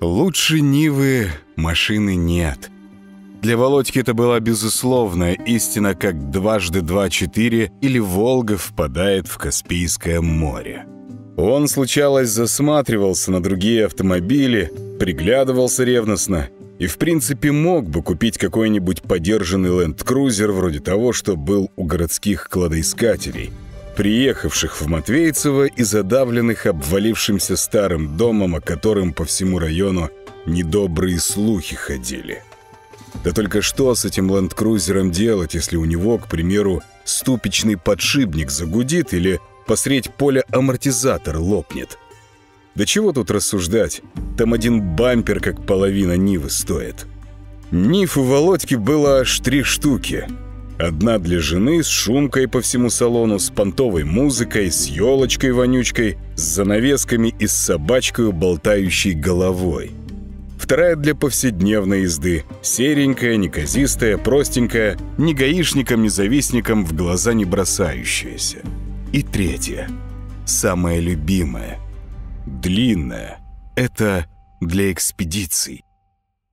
Лучше Нивы машины нет. Для Володьки это была безусловная истина, как дважды два-четыре или Волга впадает в Каспийское море. Он, случалось, засматривался на другие автомобили, приглядывался ревностно и, в принципе, мог бы купить какой-нибудь подержанный ленд-крузер вроде того, что был у городских кладоискателей, приехавших в Матвейцево и задавленных обвалившимся старым домом, о котором по всему району недобрые слухи ходили. Да только что с этим ленд-крузером делать, если у него, к примеру, ступичный подшипник загудит или посредь поля амортизатор лопнет? Да чего тут рассуждать? Там один бампер, как половина Нивы, стоит. Нив у Володьки было аж три штуки. Одна для жены с шумкой по всему салону, с понтовой музыкой, с елочкой-вонючкой, с занавесками и с собачкой, болтающей головой. Вторая для повседневной езды. Серенькая, неказистая, простенькая, ни гаишникам, ни завистникам в глаза не бросающаяся. И третья. Самая любимая. Длинная. Это для экспедиций.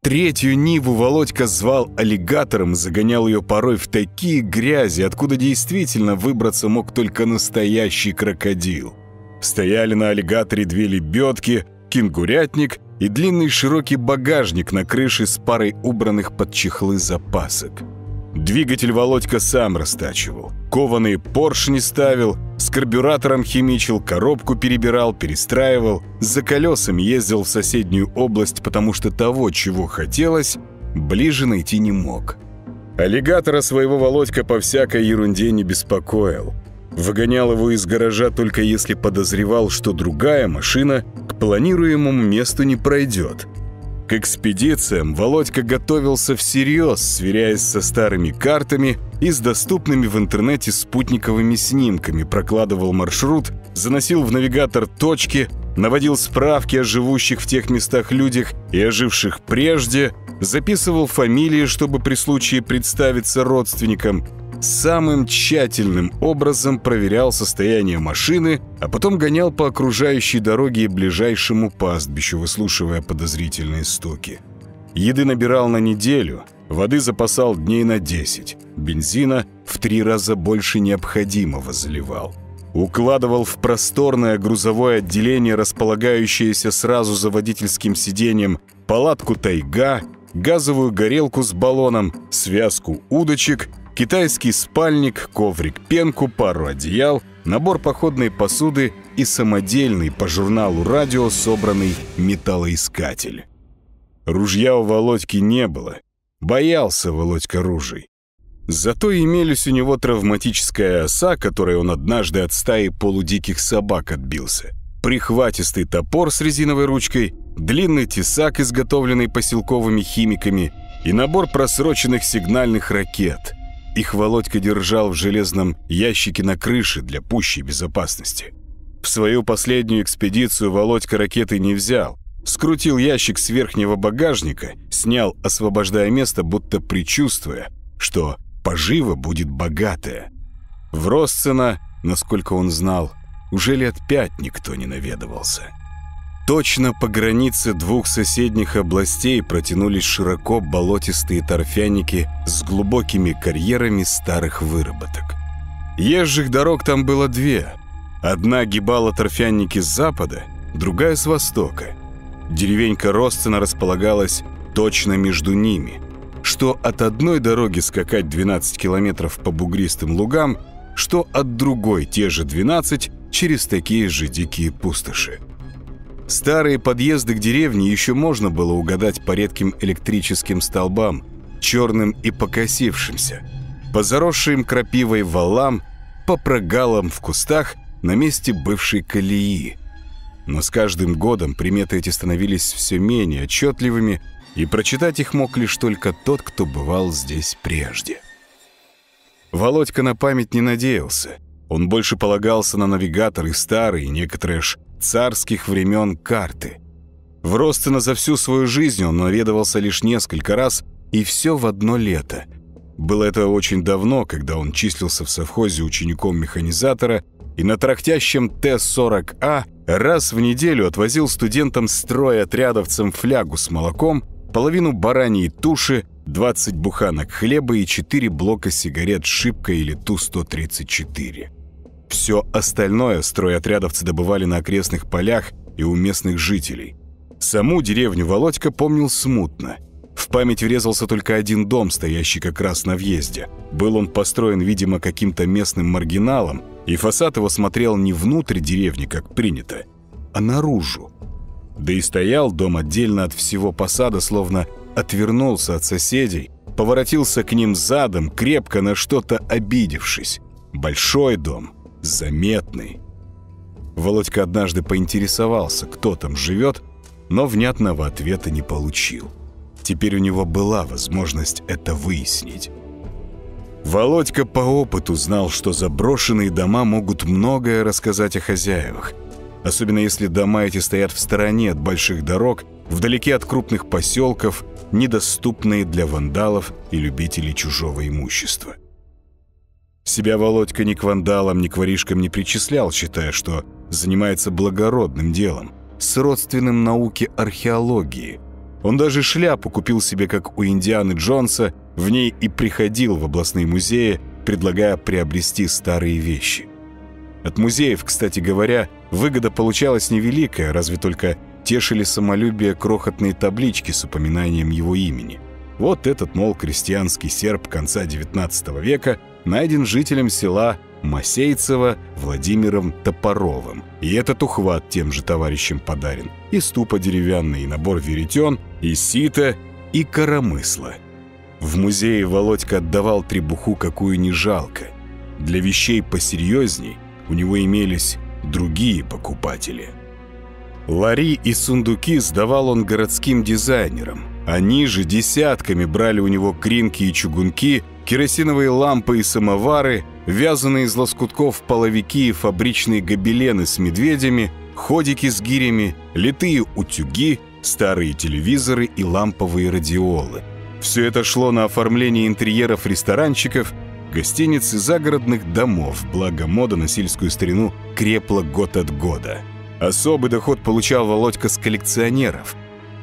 Третью Ниву Володька звал аллигатором загонял ее порой в такие грязи, откуда действительно выбраться мог только настоящий крокодил. Стояли на аллигаторе две лебедки, кенгурятник и длинный широкий багажник на крыше с парой убранных под чехлы запасок. Двигатель Володька сам растачивал. Кованые поршни ставил, с карбюратором химичил, коробку перебирал, перестраивал. За колесами ездил в соседнюю область, потому что того, чего хотелось, ближе найти не мог. Аллигатора своего Володька по всякой ерунде не беспокоил. Выгонял его из гаража только если подозревал, что другая машина к планируемому месту не пройдет. К экспедициям Володька готовился всерьез, сверяясь со старыми картами и с доступными в интернете спутниковыми снимками, прокладывал маршрут, заносил в навигатор точки, наводил справки о живущих в тех местах людях и оживших прежде, записывал фамилии, чтобы при случае представиться родственникам – самым тщательным образом проверял состояние машины, а потом гонял по окружающей дороге и ближайшему пастбищу, выслушивая подозрительные стуки. Еды набирал на неделю, воды запасал дней на 10, бензина в три раза больше необходимого заливал. Укладывал в просторное грузовое отделение, располагающееся сразу за водительским сиденьем, палатку «Тайга», газовую горелку с баллоном, связку удочек китайский спальник, коврик-пенку, пару одеял, набор походной посуды и самодельный по журналу радио собранный металлоискатель. Ружья у Володьки не было. Боялся Володька ружей. Зато имелись у него травматическая оса, которой он однажды от стаи полудиких собак отбился, прихватистый топор с резиновой ручкой, длинный тесак, изготовленный поселковыми химиками, и набор просроченных сигнальных ракет. Их Володька держал в железном ящике на крыше для пущей безопасности. В свою последнюю экспедицию Володька ракеты не взял. Скрутил ящик с верхнего багажника, снял, освобождая место, будто предчувствуя, что пожива будет богатая. В Росцена, насколько он знал, уже лет пять никто не наведывался. Точно по границе двух соседних областей протянулись широко болотистые торфяники с глубокими карьерами старых выработок. Езжих дорог там было две. Одна гибала торфяники с запада, другая с востока. Деревенька Ростина располагалась точно между ними, что от одной дороги скакать 12 километров по бугристым лугам, что от другой те же 12 через такие же дикие пустоши. Старые подъезды к деревне еще можно было угадать по редким электрическим столбам, черным и покосившимся, по заросшим крапивой валам, по прогалам в кустах на месте бывшей колеи. Но с каждым годом приметы эти становились все менее отчетливыми, и прочитать их мог лишь только тот, кто бывал здесь прежде. Володька на память не надеялся. Он больше полагался на навигатор и старые, некоторые аж царских времен карты. В Ростина за всю свою жизнь он наведывался лишь несколько раз, и все в одно лето. Было это очень давно, когда он числился в совхозе учеником механизатора, и на трактящем Т-40А раз в неделю отвозил студентам стройотрядовцам флягу с молоком, половину бараньей туши, 20 буханок хлеба и 4 блока сигарет «Шипка» или Ту-134. Все остальное стройотрядовцы добывали на окрестных полях и у местных жителей. Саму деревню Володька помнил смутно. В память врезался только один дом, стоящий как раз на въезде. Был он построен, видимо, каким-то местным маргиналом, и фасад его смотрел не внутрь деревни, как принято, а наружу. Да и стоял дом отдельно от всего посада, словно отвернулся от соседей, поворотился к ним задом, крепко на что-то обидевшись. Большой дом, заметный. Володька однажды поинтересовался, кто там живет, но внятного ответа не получил. Теперь у него была возможность это выяснить. Володька по опыту знал, что заброшенные дома могут многое рассказать о хозяевах. Особенно если дома эти стоят в стороне от больших дорог, вдалеке от крупных поселков, недоступные для вандалов и любителей чужого имущества. Себя Володька ни к вандалам, ни к воришкам не причислял, считая, что занимается благородным делом, с родственным науке археологии – он даже шляпу купил себе, как у Индианы Джонса, в ней и приходил в областные музеи, предлагая приобрести старые вещи. От музеев, кстати говоря, выгода получалась невеликая, разве только тешили самолюбие крохотные таблички с упоминанием его имени. Вот этот, мол, крестьянский серб конца XIX века найден жителем села Масейцева Владимиром Топоровым. И этот ухват тем же товарищам подарен. И ступа деревянный, и набор веретен, и сито, и коромысла. В музее Володька отдавал требуху, какую не жалко. Для вещей посерьезней у него имелись другие покупатели. Лари и сундуки сдавал он городским дизайнерам. Они же десятками брали у него кринки и чугунки, керосиновые лампы и самовары, вязаные из лоскутков половики и фабричные гобелены с медведями, ходики с гирями, литые утюги, старые телевизоры и ламповые радиолы. Все это шло на оформление интерьеров ресторанчиков, гостиниц и загородных домов, благо мода на сельскую старину крепла год от года. Особый доход получал Володька с коллекционеров.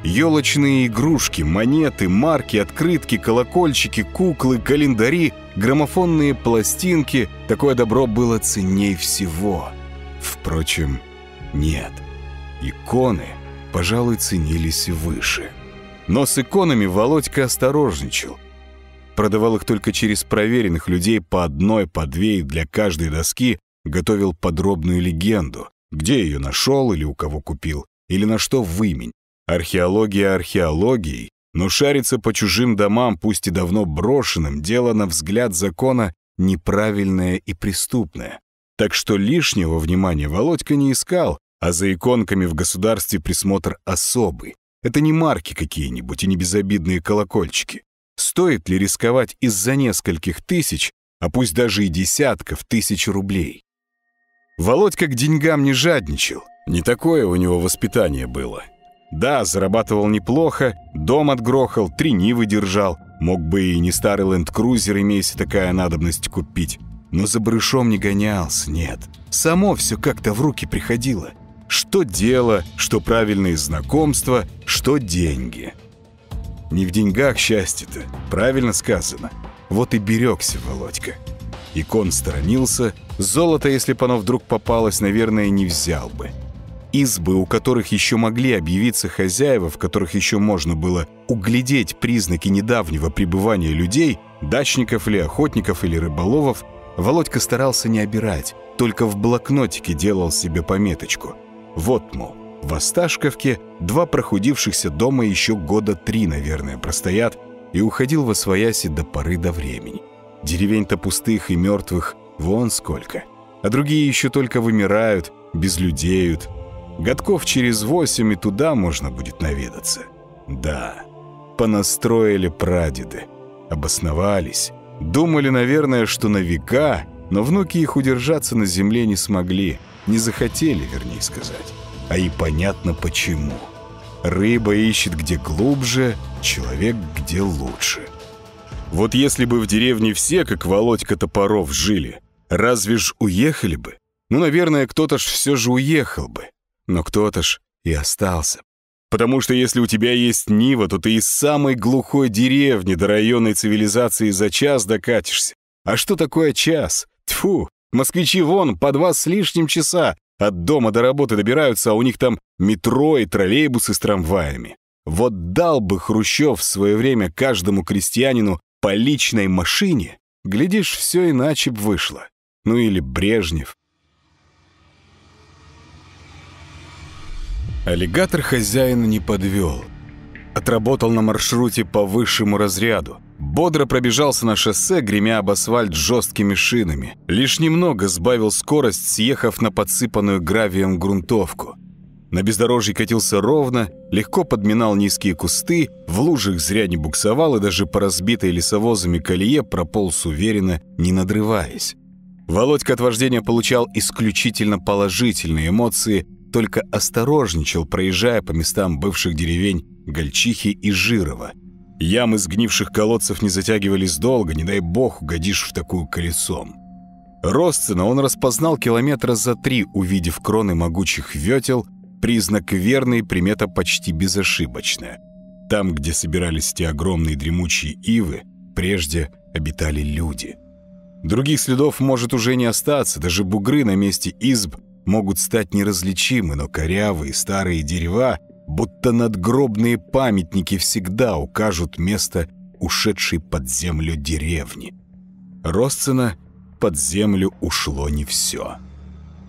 Елочные игрушки, монеты, марки, открытки, колокольчики, куклы, календари, граммофонные пластинки — такое добро было ценней всего. Впрочем, нет. Иконы — пожалуй, ценились выше. Но с иконами Володька осторожничал. Продавал их только через проверенных людей по одной, по две и для каждой доски готовил подробную легенду, где ее нашел или у кого купил, или на что вымень. Археология археологией, но шариться по чужим домам, пусть и давно брошенным, дело, на взгляд закона, неправильное и преступное. Так что лишнего внимания Володька не искал, а за иконками в государстве присмотр особый. Это не марки какие-нибудь и не безобидные колокольчики. Стоит ли рисковать из-за нескольких тысяч, а пусть даже и десятков тысяч рублей? Володька к деньгам не жадничал. Не такое у него воспитание было. Да, зарабатывал неплохо, дом отгрохал, три нивы держал. Мог бы и не старый ленд-крузер, имеясь такая надобность, купить. Но за брышом не гонялся, нет. Само все как-то в руки приходило. Что дело, что правильные знакомства, что деньги. Не в деньгах счастье-то, правильно сказано. Вот и берегся Володька. Икон сторонился, золото, если бы оно вдруг попалось, наверное, не взял бы. Избы, у которых еще могли объявиться хозяева, в которых еще можно было углядеть признаки недавнего пребывания людей, дачников или охотников или рыболовов, Володька старался не обирать, только в блокнотике делал себе пометочку – вот, мол, в Осташковке два прохудившихся дома еще года три, наверное, простоят, и уходил во свояси до поры до времени. Деревень-то пустых и мертвых вон сколько. А другие еще только вымирают, безлюдеют. Годков через восемь и туда можно будет наведаться. Да, понастроили прадеды, обосновались. Думали, наверное, что на века, но внуки их удержаться на земле не смогли – не захотели, вернее сказать. А и понятно почему. Рыба ищет где глубже, человек где лучше. Вот если бы в деревне все, как Володька Топоров, жили, разве ж уехали бы? Ну, наверное, кто-то ж все же уехал бы. Но кто-то ж и остался. Потому что если у тебя есть Нива, то ты из самой глухой деревни до районной цивилизации за час докатишься. А что такое час? Тфу, москвичи вон по два с лишним часа от дома до работы добираются, а у них там метро и троллейбусы с трамваями. Вот дал бы Хрущев в свое время каждому крестьянину по личной машине, глядишь, все иначе б вышло. Ну или Брежнев. Аллигатор хозяина не подвел. Отработал на маршруте по высшему разряду. Бодро пробежался на шоссе, гремя об асфальт жесткими шинами. Лишь немного сбавил скорость, съехав на подсыпанную гравием грунтовку. На бездорожье катился ровно, легко подминал низкие кусты, в лужах зря не буксовал и даже по разбитой лесовозами колее прополз уверенно, не надрываясь. Володька от вождения получал исключительно положительные эмоции, только осторожничал, проезжая по местам бывших деревень Гольчихи и Жирова. Ямы сгнивших колодцев не затягивались долго, не дай бог угодишь в такую колесом. Ростцина он распознал километра за три, увидев кроны могучих ветел, признак верный, примета почти безошибочная. Там, где собирались те огромные дремучие ивы, прежде обитали люди. Других следов может уже не остаться, даже бугры на месте изб могут стать неразличимы, но корявые старые дерева, будто надгробные памятники, всегда укажут место ушедшей под землю деревни. Росцена под землю ушло не все.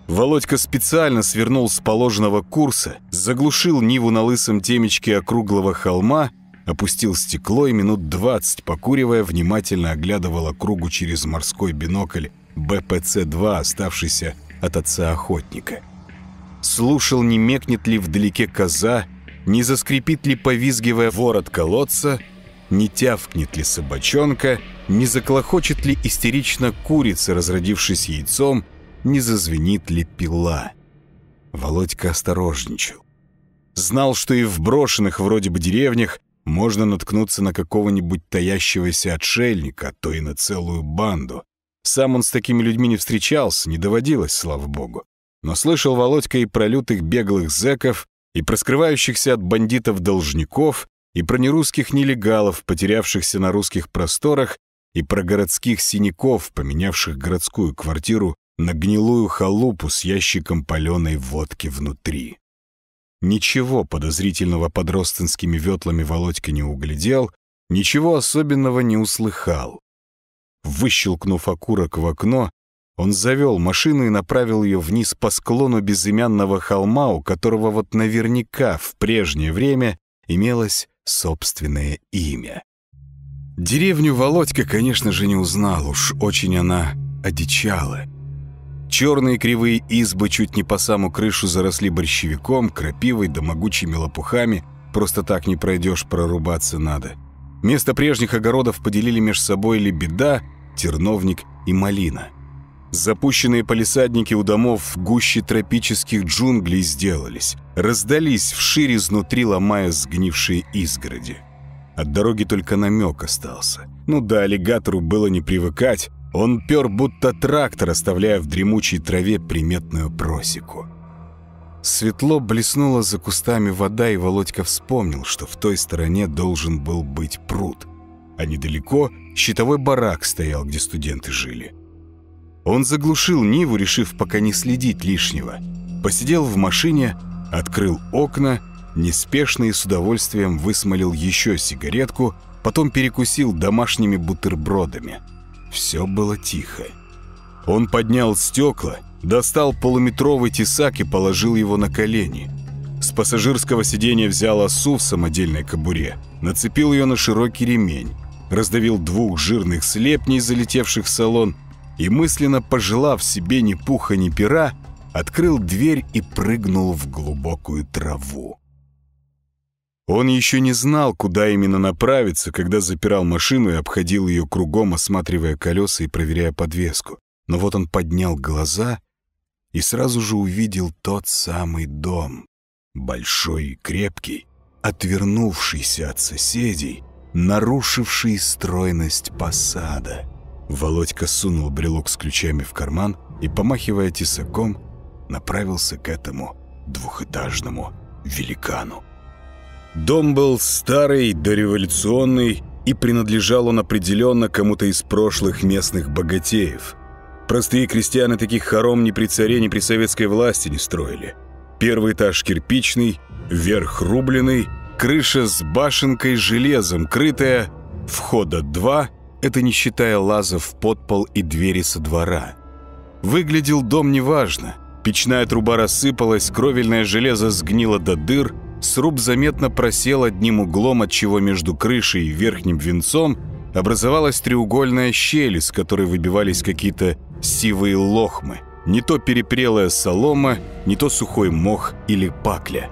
Володька специально свернул с положенного курса, заглушил Ниву на лысом темечке округлого холма, опустил стекло и минут двадцать, покуривая, внимательно оглядывал округу через морской бинокль БПЦ-2, оставшийся от отца-охотника. Слушал, не мекнет ли вдалеке коза, не заскрипит ли, повизгивая ворот колодца, не тявкнет ли собачонка, не заклохочет ли истерично курица, разродившись яйцом, не зазвенит ли пила. Володька осторожничал. Знал, что и в брошенных вроде бы деревнях можно наткнуться на какого-нибудь таящегося отшельника, а то и на целую банду. Сам он с такими людьми не встречался, не доводилось, слава богу. Но слышал Володька и про лютых беглых зэков, и про скрывающихся от бандитов должников, и про нерусских нелегалов, потерявшихся на русских просторах, и про городских синяков, поменявших городскую квартиру на гнилую халупу с ящиком паленой водки внутри. Ничего подозрительного под родственскими ветлами Володька не углядел, ничего особенного не услыхал. Выщелкнув окурок в окно, он завел машину и направил ее вниз по склону безымянного холма, у которого вот наверняка в прежнее время имелось собственное имя. Деревню Володька, конечно же, не узнал, уж очень она одичала. Черные кривые избы чуть не по саму крышу заросли борщевиком, крапивой да могучими лопухами. Просто так не пройдешь, прорубаться надо. Место прежних огородов поделили меж собой лебеда, терновник и малина. Запущенные полисадники у домов гуще тропических джунглей сделались, раздались вширь изнутри, ломая сгнившие изгороди. От дороги только намек остался. Ну да, аллигатору было не привыкать, он пер будто трактор, оставляя в дремучей траве приметную просеку. Светло блеснула за кустами вода, и Володька вспомнил, что в той стороне должен был быть пруд. А недалеко щитовой барак стоял, где студенты жили. Он заглушил Ниву, решив пока не следить лишнего. Посидел в машине, открыл окна, неспешно и с удовольствием высмолил еще сигаретку, потом перекусил домашними бутербродами. Все было тихо. Он поднял стекла, достал полуметровый тесак и положил его на колени. С пассажирского сиденья взял осу в самодельной кобуре, нацепил ее на широкий ремень, раздавил двух жирных слепней, залетевших в салон, и, мысленно пожелав себе ни пуха, ни пера, открыл дверь и прыгнул в глубокую траву. Он еще не знал, куда именно направиться, когда запирал машину и обходил ее кругом, осматривая колеса и проверяя подвеску. Но вот он поднял глаза и сразу же увидел тот самый дом, большой и крепкий, отвернувшийся от соседей, нарушивший стройность посада. Володька сунул брелок с ключами в карман и, помахивая тесаком, направился к этому двухэтажному великану. Дом был старый, дореволюционный, и принадлежал он определенно кому-то из прошлых местных богатеев. Простые крестьяны таких хором ни при царе, ни при советской власти не строили. Первый этаж кирпичный, верх рубленый, крыша с башенкой железом, крытая, входа два, это не считая лазов в подпол и двери со двора. Выглядел дом неважно. Печная труба рассыпалась, кровельное железо сгнило до дыр – Сруб заметно просел одним углом, отчего между крышей и верхним венцом образовалась треугольная щель, из которой выбивались какие-то сивые лохмы. Не то перепрелая солома, не то сухой мох или пакля.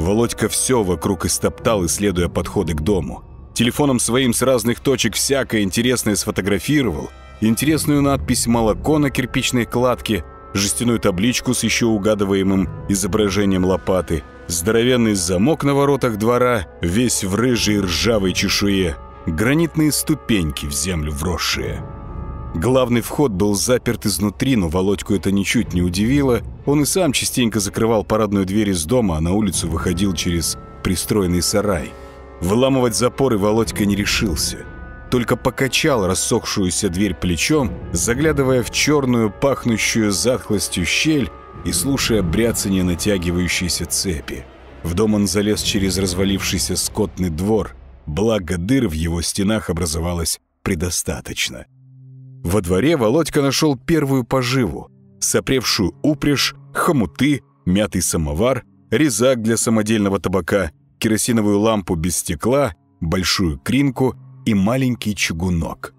Володька все вокруг истоптал, исследуя подходы к дому. Телефоном своим с разных точек всякое интересное сфотографировал. Интересную надпись «Молоко» на кирпичной кладке, жестяную табличку с еще угадываемым изображением лопаты – здоровенный замок на воротах двора, весь в рыжей ржавой чешуе, гранитные ступеньки в землю вросшие. Главный вход был заперт изнутри, но Володьку это ничуть не удивило. Он и сам частенько закрывал парадную дверь из дома, а на улицу выходил через пристроенный сарай. Выламывать запоры Володька не решился. Только покачал рассохшуюся дверь плечом, заглядывая в черную, пахнущую затхлостью щель, и слушая бряцание натягивающейся цепи. В дом он залез через развалившийся скотный двор, благо дыр в его стенах образовалось предостаточно. Во дворе Володька нашел первую поживу, сопревшую упряжь, хомуты, мятый самовар, резак для самодельного табака, керосиновую лампу без стекла, большую кринку и маленький чугунок.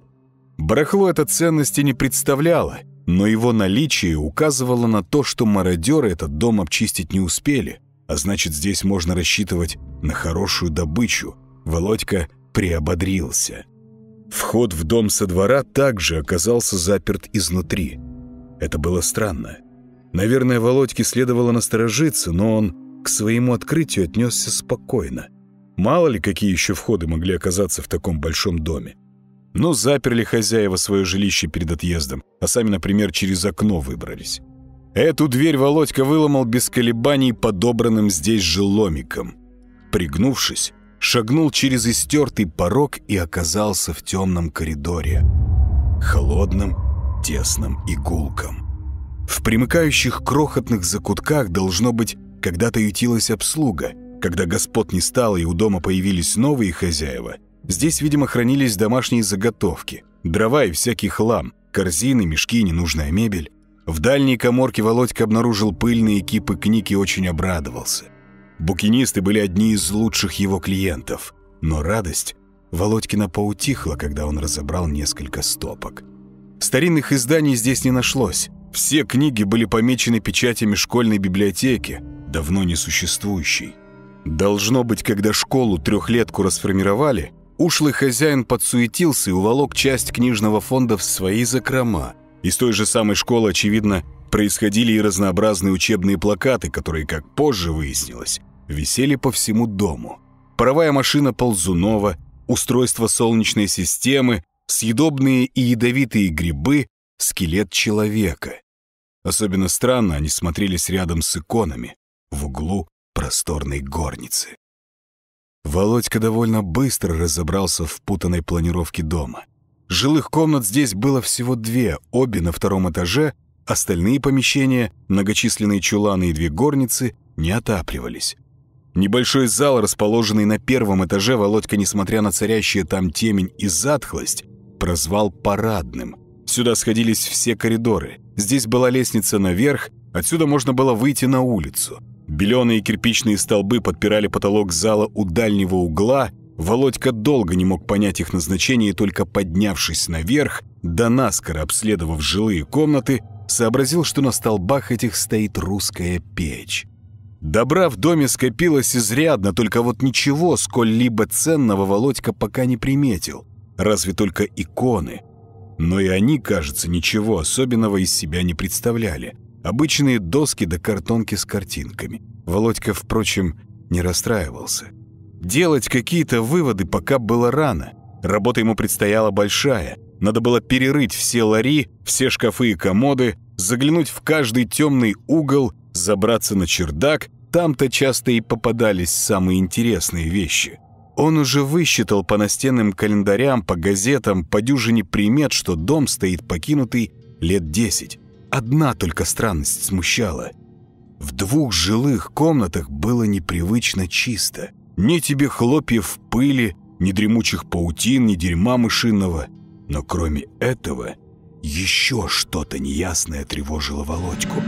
Барахло это ценности не представляло — но его наличие указывало на то, что мародеры этот дом обчистить не успели, а значит, здесь можно рассчитывать на хорошую добычу. Володька приободрился. Вход в дом со двора также оказался заперт изнутри. Это было странно. Наверное, Володьке следовало насторожиться, но он к своему открытию отнесся спокойно. Мало ли, какие еще входы могли оказаться в таком большом доме. Но заперли хозяева свое жилище перед отъездом, а сами, например, через окно выбрались. Эту дверь Володька выломал без колебаний подобранным здесь же ломиком. Пригнувшись, шагнул через истертый порог и оказался в темном коридоре. Холодном, тесном и гулком. В примыкающих крохотных закутках должно быть когда-то ютилась обслуга. Когда господ не стало и у дома появились новые хозяева – Здесь, видимо, хранились домашние заготовки, дрова и всякий хлам, корзины, мешки, ненужная мебель. В дальней коморке Володька обнаружил пыльные кипы книг и очень обрадовался. Букинисты были одни из лучших его клиентов. Но радость Володькина поутихла, когда он разобрал несколько стопок. Старинных изданий здесь не нашлось. Все книги были помечены печатями школьной библиотеки, давно не существующей. Должно быть, когда школу трехлетку расформировали, Ушлый хозяин подсуетился и уволок часть книжного фонда в свои закрома. Из той же самой школы, очевидно, происходили и разнообразные учебные плакаты, которые, как позже выяснилось, висели по всему дому. Паровая машина Ползунова, устройство солнечной системы, съедобные и ядовитые грибы, скелет человека. Особенно странно они смотрелись рядом с иконами в углу просторной горницы. Володька довольно быстро разобрался в путанной планировке дома. Жилых комнат здесь было всего две, обе на втором этаже, остальные помещения, многочисленные чуланы и две горницы, не отапливались. Небольшой зал, расположенный на первом этаже, Володька, несмотря на царящие там темень и затхлость, прозвал парадным. Сюда сходились все коридоры. Здесь была лестница наверх, отсюда можно было выйти на улицу. Беленые кирпичные столбы подпирали потолок зала у дальнего угла. Володька долго не мог понять их назначение, и только поднявшись наверх, до наскоро обследовав жилые комнаты, сообразил, что на столбах этих стоит русская печь. Добра в доме скопилось изрядно, только вот ничего сколь-либо ценного Володька пока не приметил. Разве только иконы. Но и они, кажется, ничего особенного из себя не представляли. Обычные доски до да картонки с картинками. Володька, впрочем, не расстраивался. Делать какие-то выводы пока было рано. Работа ему предстояла большая. Надо было перерыть все лари, все шкафы и комоды, заглянуть в каждый темный угол, забраться на чердак, там-то часто и попадались самые интересные вещи. Он уже высчитал по настенным календарям, по газетам, по дюжине примет, что дом стоит покинутый лет десять. Одна только странность смущала. В двух жилых комнатах было непривычно чисто. Ни тебе хлопьев пыли, ни дремучих паутин, ни дерьма мышиного. Но кроме этого, еще что-то неясное тревожило Володьку.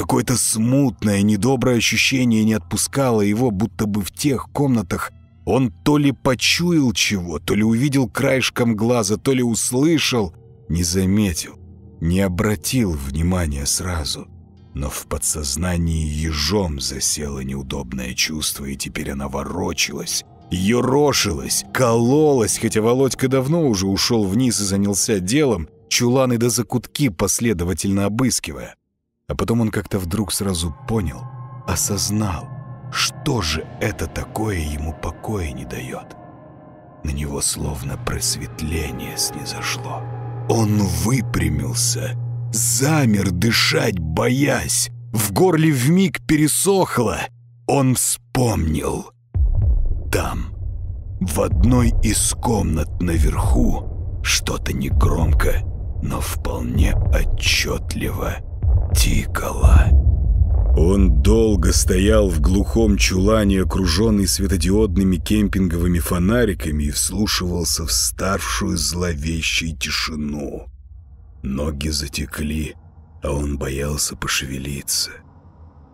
Какое-то смутное, недоброе ощущение не отпускало его, будто бы в тех комнатах он то ли почуял чего, то ли увидел краешком глаза, то ли услышал, не заметил, не обратил внимания сразу. Но в подсознании ежом засело неудобное чувство, и теперь она ворочалась, ерошилась, кололась, хотя Володька давно уже ушел вниз и занялся делом, чуланы до закутки последовательно обыскивая. А потом он как-то вдруг сразу понял, осознал, что же это такое ему покоя не дает. На него словно просветление снизошло. Он выпрямился, замер дышать, боясь. В горле вмиг пересохло. Он вспомнил. Там, в одной из комнат наверху, что-то негромко, но вполне отчетливо тикало. Он долго стоял в глухом чулане, окруженный светодиодными кемпинговыми фонариками, и вслушивался в старшую зловещую тишину. Ноги затекли, а он боялся пошевелиться.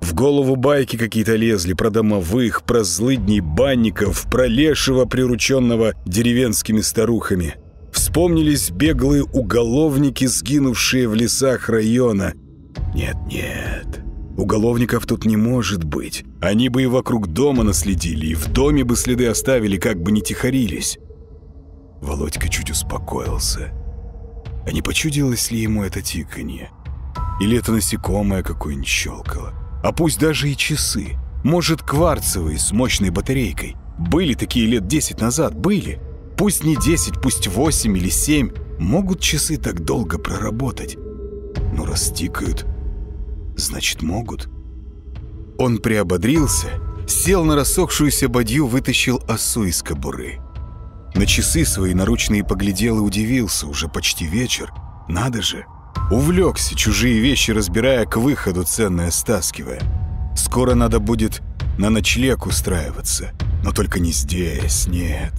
В голову байки какие-то лезли про домовых, про злыдней банников, про лешего, прирученного деревенскими старухами. Вспомнились беглые уголовники, сгинувшие в лесах района – нет-нет, уголовников тут не может быть. Они бы и вокруг дома наследили, и в доме бы следы оставили, как бы не тихорились. Володька чуть успокоился. А не почудилось ли ему это тиканье? Или это насекомое какое-нибудь щелкало? А пусть даже и часы. Может, кварцевые с мощной батарейкой. Были такие лет десять назад, были. Пусть не десять, пусть восемь или семь. Могут часы так долго проработать? Ну, раз тикают, значит, могут. Он приободрился, сел на рассохшуюся бадью, вытащил осу из кобуры. На часы свои наручные поглядел и удивился, уже почти вечер. Надо же! Увлекся, чужие вещи разбирая, к выходу ценное стаскивая. Скоро надо будет на ночлег устраиваться. Но только не здесь, нет.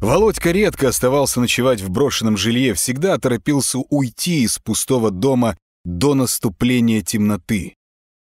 Володька редко оставался ночевать в брошенном жилье, всегда торопился уйти из пустого дома до наступления темноты.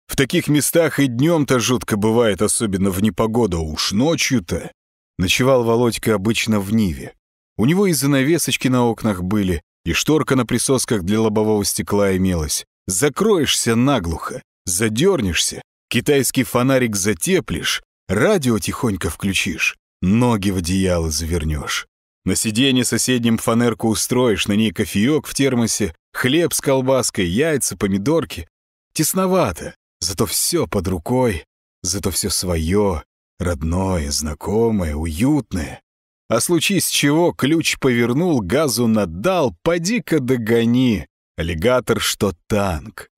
В таких местах и днем-то жутко бывает, особенно в непогоду, а уж ночью-то. Ночевал Володька обычно в Ниве. У него и занавесочки на окнах были, и шторка на присосках для лобового стекла имелась. Закроешься наглухо, задернешься, китайский фонарик затеплишь, радио тихонько включишь. Ноги в одеяло завернешь. На сиденье соседним фанерку устроишь, на ней кофеек в термосе, хлеб с колбаской, яйца, помидорки. Тесновато, зато все под рукой, зато все свое, родное, знакомое, уютное. А случись чего, ключ повернул, газу надал, поди-ка догони. Аллигатор, что танк.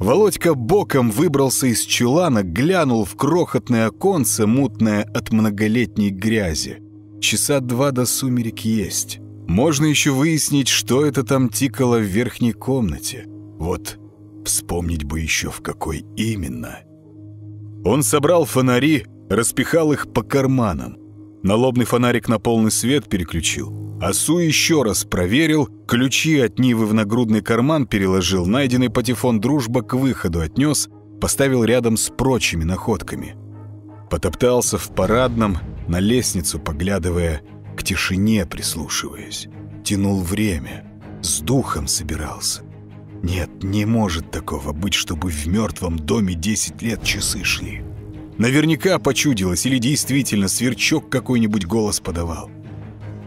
Володька боком выбрался из чулана, глянул в крохотное оконце, мутное от многолетней грязи. Часа два до сумерек есть. Можно еще выяснить, что это там тикало в верхней комнате. Вот вспомнить бы еще в какой именно. Он собрал фонари, распихал их по карманам. Налобный фонарик на полный свет переключил. Осу еще раз проверил, ключи от Нивы в нагрудный карман переложил, найденный патефон «Дружба» к выходу отнес, поставил рядом с прочими находками. Потоптался в парадном, на лестницу поглядывая, к тишине прислушиваясь. Тянул время, с духом собирался. Нет, не может такого быть, чтобы в мертвом доме 10 лет часы шли. Наверняка почудилось или действительно сверчок какой-нибудь голос подавал.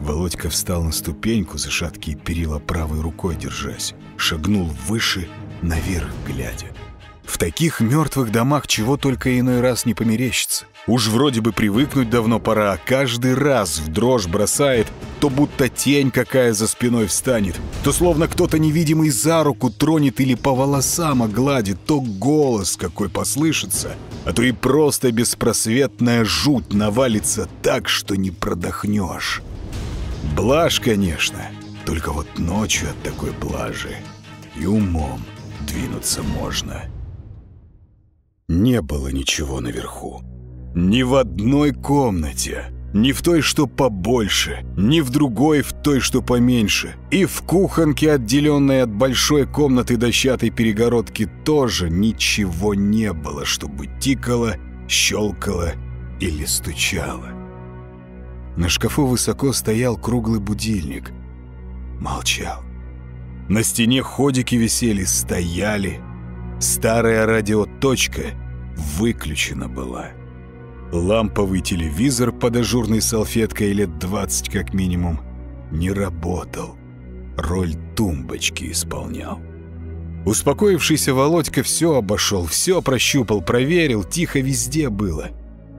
Володька встал на ступеньку за шаткие перила правой рукой держась, шагнул выше, наверх глядя. В таких мертвых домах чего только иной раз не померещится. Уж вроде бы привыкнуть давно пора, а каждый раз в дрожь бросает, то будто тень какая за спиной встанет, то словно кто-то невидимый за руку тронет или по волосам огладит, то голос какой послышится, а то и просто беспросветная жуть навалится так, что не продохнешь. Блажь, конечно, только вот ночью от такой блажи и умом двинуться можно. Не было ничего наверху. Ни в одной комнате. Ни в той, что побольше, ни в другой, в той, что поменьше. И в кухонке, отделенной от большой комнаты дощатой перегородки, тоже ничего не было, чтобы тикало, щелкало или стучало. На шкафу высоко стоял круглый будильник. Молчал. На стене ходики висели, стояли. Старая радиоточка выключена была. Ламповый телевизор под ажурной салфеткой лет 20 как минимум не работал. Роль тумбочки исполнял. Успокоившийся Володька все обошел, все прощупал, проверил, тихо везде было.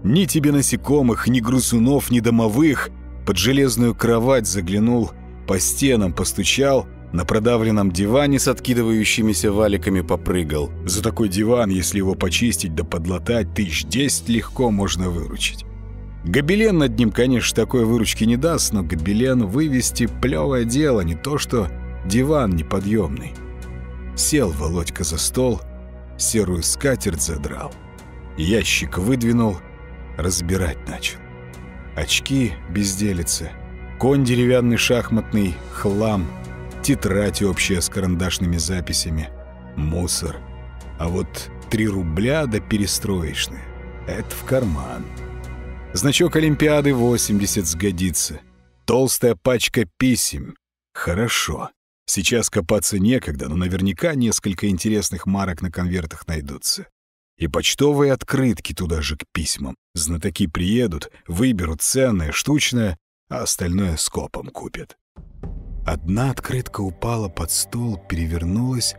Ни тебе насекомых, ни грузунов, ни домовых. Под железную кровать заглянул, по стенам постучал — на продавленном диване с откидывающимися валиками попрыгал. За такой диван, если его почистить да подлатать, тысяч десять легко можно выручить. Гобелен над ним, конечно, такой выручки не даст, но гобелен вывести плевое дело, не то что диван неподъемный. Сел Володька за стол, серую скатерть задрал, ящик выдвинул, разбирать начал. Очки безделицы, конь деревянный шахматный, хлам — тетрадь общая с карандашными записями, мусор. А вот три рубля да перестроечные — это в карман. Значок Олимпиады 80 сгодится. Толстая пачка писем. Хорошо. Сейчас копаться некогда, но наверняка несколько интересных марок на конвертах найдутся. И почтовые открытки туда же к письмам. Знатоки приедут, выберут ценное, штучное, а остальное скопом купят. Одна открытка упала под стол, перевернулась.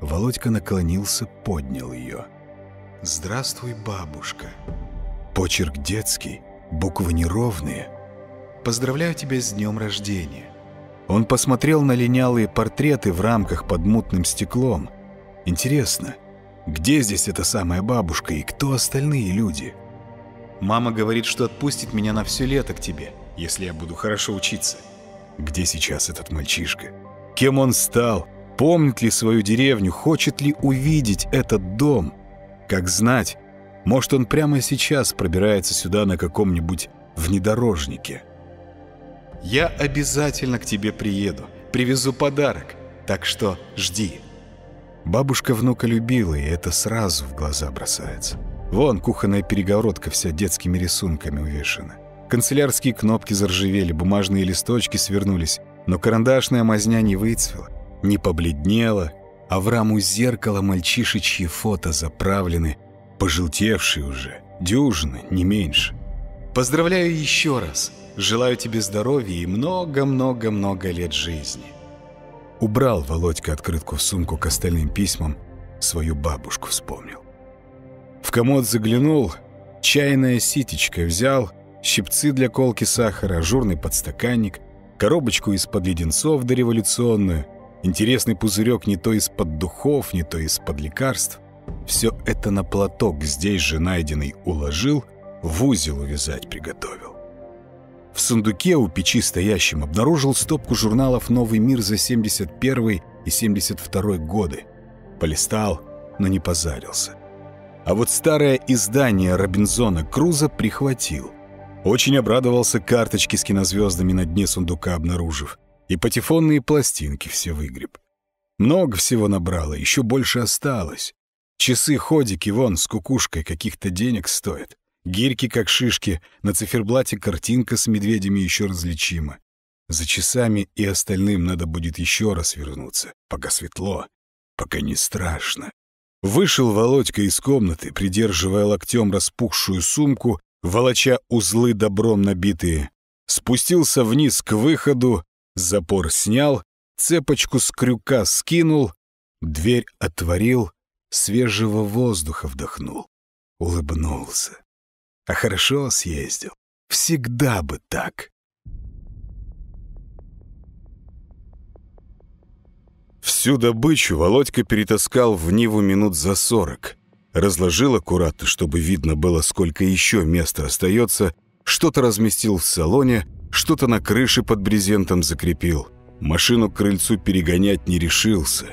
Володька наклонился, поднял ее. «Здравствуй, бабушка». Почерк детский, буквы неровные. «Поздравляю тебя с днем рождения». Он посмотрел на линялые портреты в рамках под мутным стеклом. «Интересно, где здесь эта самая бабушка и кто остальные люди?» «Мама говорит, что отпустит меня на все лето к тебе, если я буду хорошо учиться». Где сейчас этот мальчишка? Кем он стал? Помнит ли свою деревню? Хочет ли увидеть этот дом? Как знать, может, он прямо сейчас пробирается сюда на каком-нибудь внедорожнике. «Я обязательно к тебе приеду, привезу подарок, так что жди». Бабушка внука любила, и это сразу в глаза бросается. Вон кухонная перегородка вся детскими рисунками увешана. Канцелярские кнопки заржавели, бумажные листочки свернулись, но карандашная мазня не выцвела, не побледнела, а в раму зеркала мальчишечьи фото заправлены, пожелтевшие уже, дюжины, не меньше. Поздравляю еще раз. Желаю тебе здоровья и много-много-много лет жизни. Убрал Володька открытку в сумку к остальным письмам, свою бабушку вспомнил. В комод заглянул, чайная ситечко взял — щипцы для колки сахара, ажурный подстаканник, коробочку из-под леденцов дореволюционную, интересный пузырек не то из-под духов, не то из-под лекарств. Все это на платок здесь же найденный уложил, в узел увязать приготовил. В сундуке у печи стоящем обнаружил стопку журналов «Новый мир» за 71 и 72 годы. Полистал, но не позарился. А вот старое издание Робинзона Круза прихватил. Очень обрадовался карточки с кинозвездами на дне сундука обнаружив. И патефонные пластинки все выгреб. Много всего набрало, еще больше осталось. Часы-ходики вон с кукушкой каких-то денег стоят. Гирьки как шишки, на циферблате картинка с медведями еще различима. За часами и остальным надо будет еще раз вернуться, пока светло, пока не страшно. Вышел Володька из комнаты, придерживая локтем распухшую сумку волоча узлы добром набитые, спустился вниз к выходу, запор снял, цепочку с крюка скинул, дверь отворил, свежего воздуха вдохнул, улыбнулся. А хорошо съездил. Всегда бы так. Всю добычу Володька перетаскал в Ниву минут за сорок — Разложил аккуратно, чтобы видно было, сколько еще места остается, что-то разместил в салоне, что-то на крыше под брезентом закрепил. Машину к крыльцу перегонять не решился.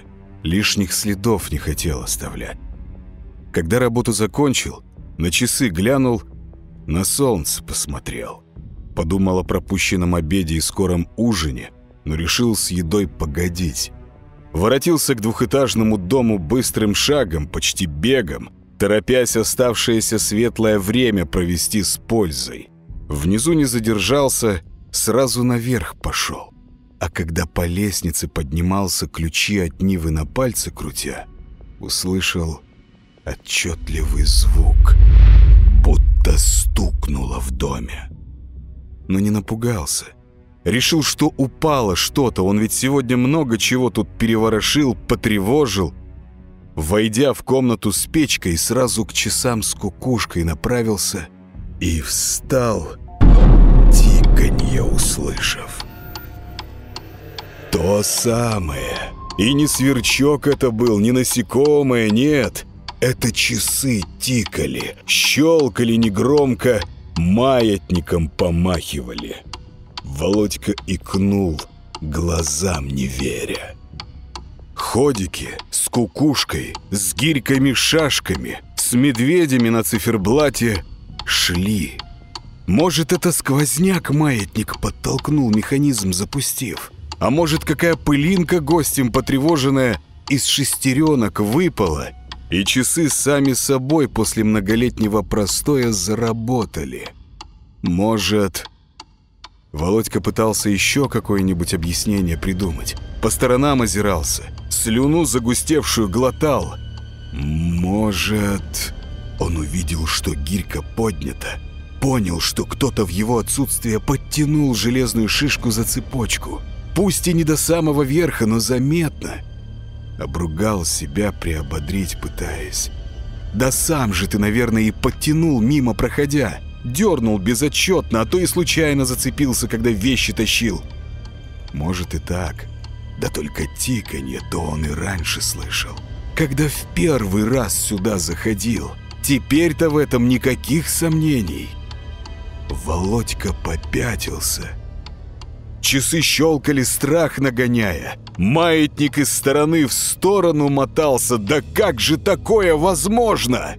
Лишних следов не хотел оставлять. Когда работу закончил, на часы глянул, на солнце посмотрел. Подумал о пропущенном обеде и скором ужине, но решил с едой погодить. Воротился к двухэтажному дому быстрым шагом, почти бегом, торопясь оставшееся светлое время провести с пользой. Внизу не задержался, сразу наверх пошел. А когда по лестнице поднимался ключи от Нивы на пальце крутя, услышал отчетливый звук, будто стукнуло в доме. Но не напугался. Решил, что упало что-то, он ведь сегодня много чего тут переворошил, потревожил. Войдя в комнату с печкой, сразу к часам с кукушкой направился и встал, тиканье услышав. То самое. И не сверчок это был, не насекомое, нет. Это часы тикали, щелкали негромко, маятником помахивали. Володька икнул, глазам не веря. Ходики с кукушкой, с гирьками-шашками, с медведями на циферблате шли. Может, это сквозняк маятник подтолкнул механизм, запустив. А может, какая пылинка гостем потревоженная из шестеренок выпала — и часы сами собой после многолетнего простоя заработали. Может... Володька пытался еще какое-нибудь объяснение придумать. По сторонам озирался, слюну загустевшую глотал. Может... Он увидел, что гирька поднята, понял, что кто-то в его отсутствие подтянул железную шишку за цепочку. Пусть и не до самого верха, но заметно — Обругал себя, приободрить пытаясь. Да сам же ты, наверное, и подтянул мимо проходя. Дернул безотчетно, а то и случайно зацепился, когда вещи тащил. Может и так. Да только тиканье то он и раньше слышал. Когда в первый раз сюда заходил. Теперь-то в этом никаких сомнений. Володька попятился — Часы щелкали, страх нагоняя. Маятник из стороны в сторону мотался. Да как же такое возможно?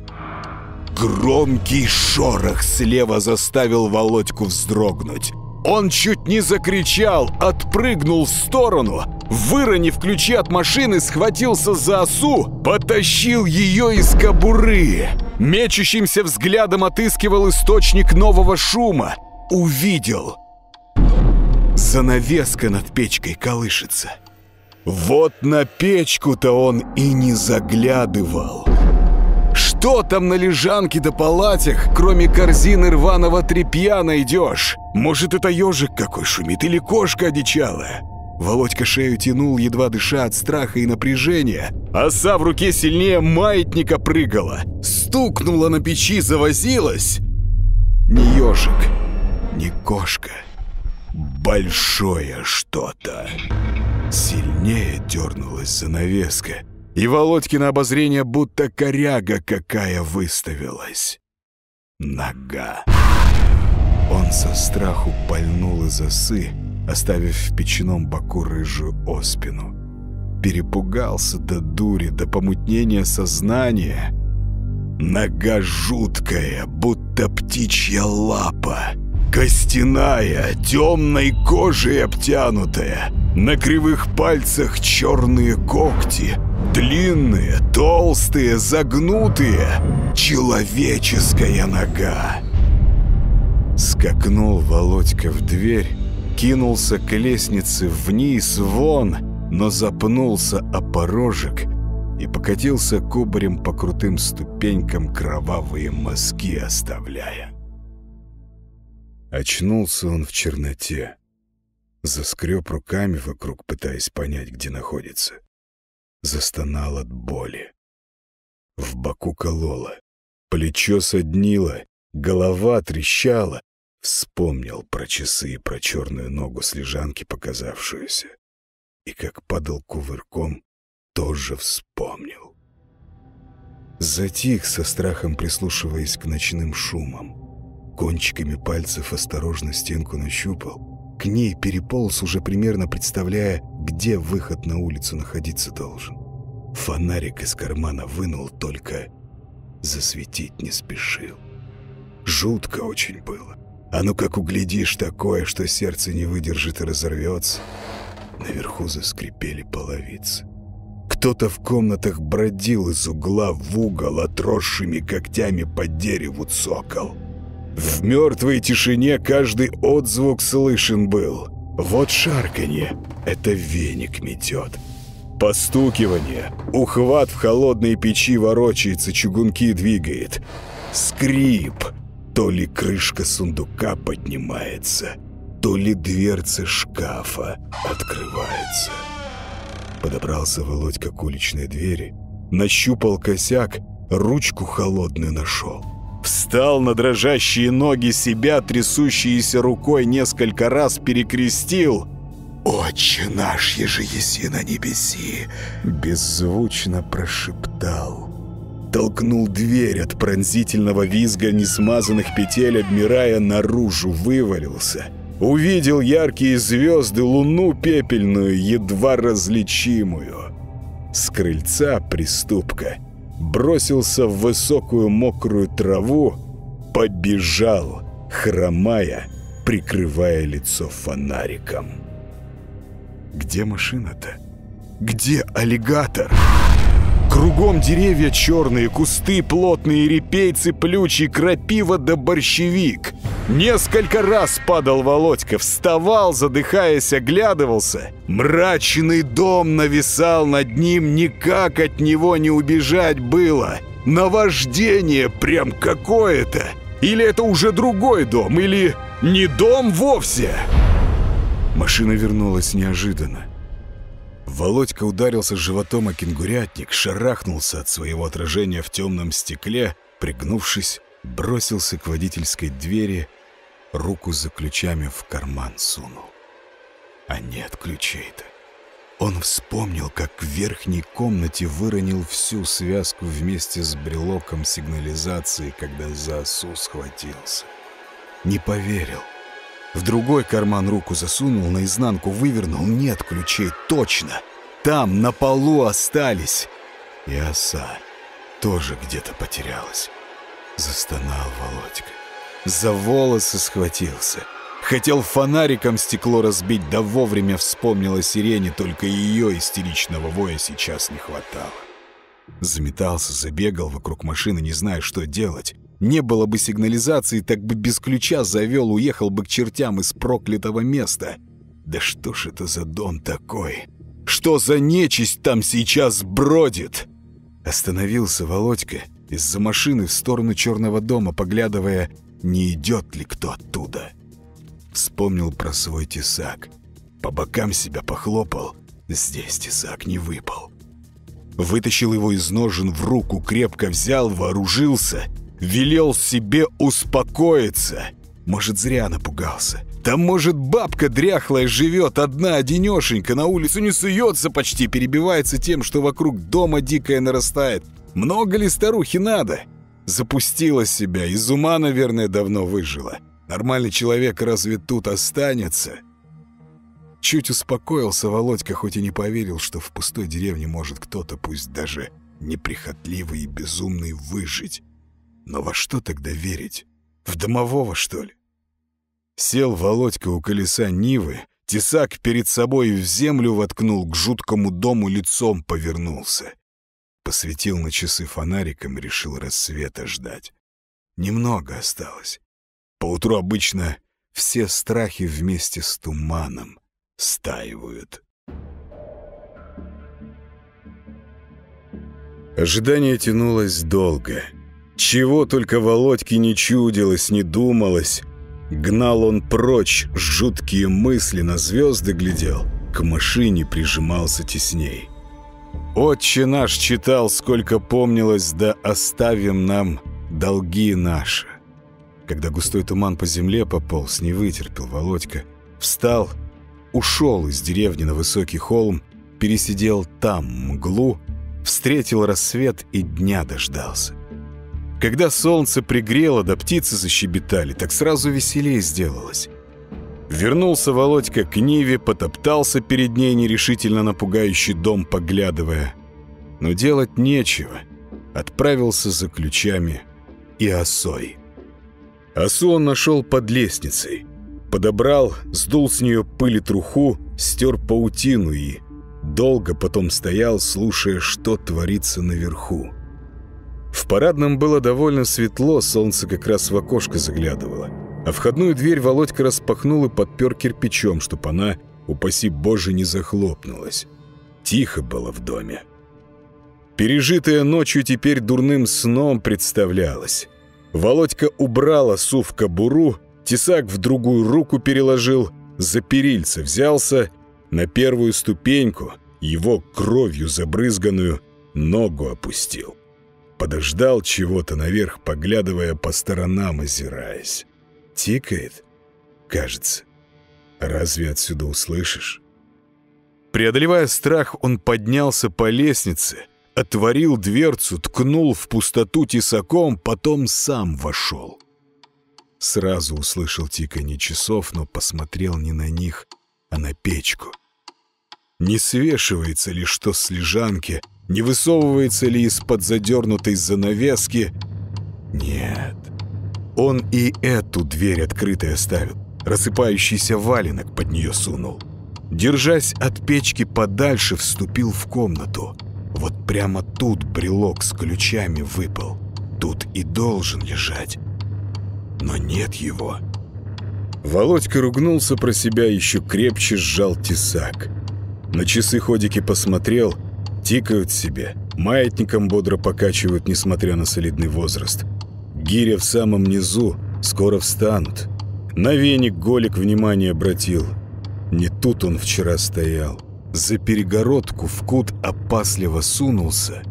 Громкий шорох слева заставил Володьку вздрогнуть. Он чуть не закричал, отпрыгнул в сторону, выронив ключи от машины, схватился за осу, потащил ее из кобуры. Мечущимся взглядом отыскивал источник нового шума. Увидел — Занавеска над печкой колышется. Вот на печку-то он и не заглядывал. Что там на лежанке да палатях, кроме корзины рваного тряпья найдешь? Может, это ежик какой шумит или кошка одичалая? Володька шею тянул, едва дыша от страха и напряжения. Оса в руке сильнее маятника прыгала. Стукнула на печи, завозилась. Не ежик, не кошка большое что-то. Сильнее дернулась занавеска, и Володькино обозрение будто коряга какая выставилась. Нога. Он со страху пальнул из осы, оставив в печеном боку рыжую оспину. Перепугался до дури, до помутнения сознания. Нога жуткая, будто птичья лапа. Костяная, темной кожей обтянутая, на кривых пальцах черные когти, длинные, толстые, загнутые, человеческая нога. Скакнул Володька в дверь, кинулся к лестнице вниз, вон, но запнулся о порожек и покатился кубарем по крутым ступенькам кровавые мазки оставляя. Очнулся он в черноте. Заскреб руками вокруг, пытаясь понять, где находится. Застонал от боли. В боку кололо, плечо соднило, голова трещала. Вспомнил про часы и про черную ногу с лежанки показавшуюся. И как падал кувырком, тоже вспомнил. Затих со страхом, прислушиваясь к ночным шумам. Кончиками пальцев осторожно стенку нащупал. К ней переполз, уже примерно представляя, где выход на улицу находиться должен. Фонарик из кармана вынул, только засветить не спешил. Жутко очень было. А ну как углядишь такое, что сердце не выдержит и разорвется. Наверху заскрипели половицы. Кто-то в комнатах бродил из угла в угол, отросшими когтями по дереву цокол. В мертвой тишине каждый отзвук слышен был. Вот шарканье — это веник метет. Постукивание, ухват в холодной печи ворочается, чугунки двигает. Скрип — то ли крышка сундука поднимается, то ли дверца шкафа открывается. Подобрался Володька к уличной двери, нащупал косяк, ручку холодную нашел. Встал на дрожащие ноги себя, трясущиеся рукой несколько раз перекрестил. «Отче наш, еже еси на небеси!» Беззвучно прошептал толкнул дверь от пронзительного визга несмазанных петель, обмирая наружу, вывалился. Увидел яркие звезды, луну пепельную, едва различимую. С крыльца приступка бросился в высокую мокрую траву, побежал, хромая, прикрывая лицо фонариком. «Где машина-то? Где аллигатор?» Кругом деревья черные, кусты плотные, репейцы, плючи, крапива да борщевик. Несколько раз падал Володька, вставал, задыхаясь, оглядывался. Мрачный дом нависал над ним, никак от него не убежать было. Наваждение прям какое-то. Или это уже другой дом, или не дом вовсе. Машина вернулась неожиданно. Володька ударился животом о кенгурятник, шарахнулся от своего отражения в темном стекле, пригнувшись, бросился к водительской двери, руку за ключами в карман сунул. А нет ключей-то. Он вспомнил, как в верхней комнате выронил всю связку вместе с брелоком сигнализации, когда за осу схватился. Не поверил. В другой карман руку засунул, наизнанку вывернул. Нет ключей, точно. Там, на полу остались. И оса тоже где-то потерялась. Застонал Володька. За волосы схватился. Хотел фонариком стекло разбить, да вовремя вспомнил о сирене, только ее истеричного воя сейчас не хватало. Заметался, забегал вокруг машины, не зная, что делать. Не было бы сигнализации, так бы без ключа завел, уехал бы к чертям из проклятого места. Да что ж это за дом такой? Что за нечисть там сейчас бродит? Остановился Володька из-за машины в сторону черного дома, поглядывая, не идет ли кто оттуда. Вспомнил про свой тесак. По бокам себя похлопал. Здесь тесак не выпал. Вытащил его из ножен в руку, крепко взял, вооружился — велел себе успокоиться. Может, зря напугался. Там, может, бабка дряхлая живет одна, одинешенька, на улицу не суется почти, перебивается тем, что вокруг дома дикая нарастает. Много ли старухи надо? Запустила себя, из ума, наверное, давно выжила. Нормальный человек разве тут останется? Чуть успокоился Володька, хоть и не поверил, что в пустой деревне может кто-то, пусть даже неприхотливый и безумный, выжить. Но во что тогда верить? В домового, что ли? Сел Володька у колеса Нивы, тесак перед собой в землю воткнул, к жуткому дому лицом повернулся. Посветил на часы фонариком решил рассвета ждать. Немного осталось. Поутру обычно все страхи вместе с туманом стаивают. Ожидание тянулось долго — чего только Володьке не чудилось, не думалось. Гнал он прочь, жуткие мысли на звезды глядел, к машине прижимался тесней. «Отче наш» читал, сколько помнилось, да оставим нам долги наши. Когда густой туман по земле пополз, не вытерпел Володька. Встал, ушел из деревни на высокий холм, пересидел там мглу, встретил рассвет и дня дождался. Когда солнце пригрело, да птицы защебетали, так сразу веселее сделалось. Вернулся Володька к Ниве, потоптался перед ней, нерешительно на пугающий дом поглядывая. Но делать нечего. Отправился за ключами и осой. Осу он нашел под лестницей. Подобрал, сдул с нее пыль и труху, стер паутину и долго потом стоял, слушая, что творится наверху. В парадном было довольно светло, солнце как раз в окошко заглядывало. А входную дверь Володька распахнул и подпер кирпичом, чтоб она, упаси Боже, не захлопнулась. Тихо было в доме. Пережитое ночью теперь дурным сном представлялось. Володька убрал осу в кобуру, тесак в другую руку переложил, за перильце взялся, на первую ступеньку, его кровью забрызганную, ногу опустил. Подождал чего-то наверх, поглядывая по сторонам, озираясь. Тикает, кажется. Разве отсюда услышишь? Преодолевая страх, он поднялся по лестнице — отворил дверцу, ткнул в пустоту тесаком, потом сам вошел. Сразу услышал тиканье часов, но посмотрел не на них, а на печку. Не свешивается ли что с лежанки, не высовывается ли из-под задернутой занавески? Нет. Он и эту дверь открытой оставил, рассыпающийся валенок под нее сунул. Держась от печки подальше, вступил в комнату — вот прямо тут брелок с ключами выпал. Тут и должен лежать. Но нет его. Володька ругнулся про себя, еще крепче сжал тесак. На часы ходики посмотрел, тикают себе, маятником бодро покачивают, несмотря на солидный возраст. Гиря в самом низу, скоро встанут. На веник Голик внимание обратил. Не тут он вчера стоял. За перегородку в кут опасливо сунулся,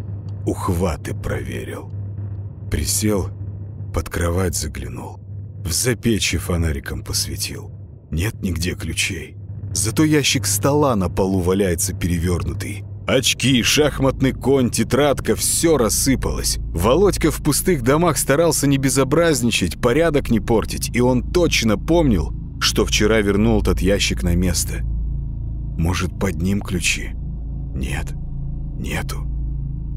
ухваты проверил. Присел, под кровать заглянул, в запечье фонариком посветил. Нет нигде ключей. Зато ящик стола на полу валяется перевернутый. Очки, шахматный конь, тетрадка — все рассыпалось. Володька в пустых домах старался не безобразничать, порядок не портить, и он точно помнил, что вчера вернул тот ящик на место. Может, под ним ключи? Нет, нету.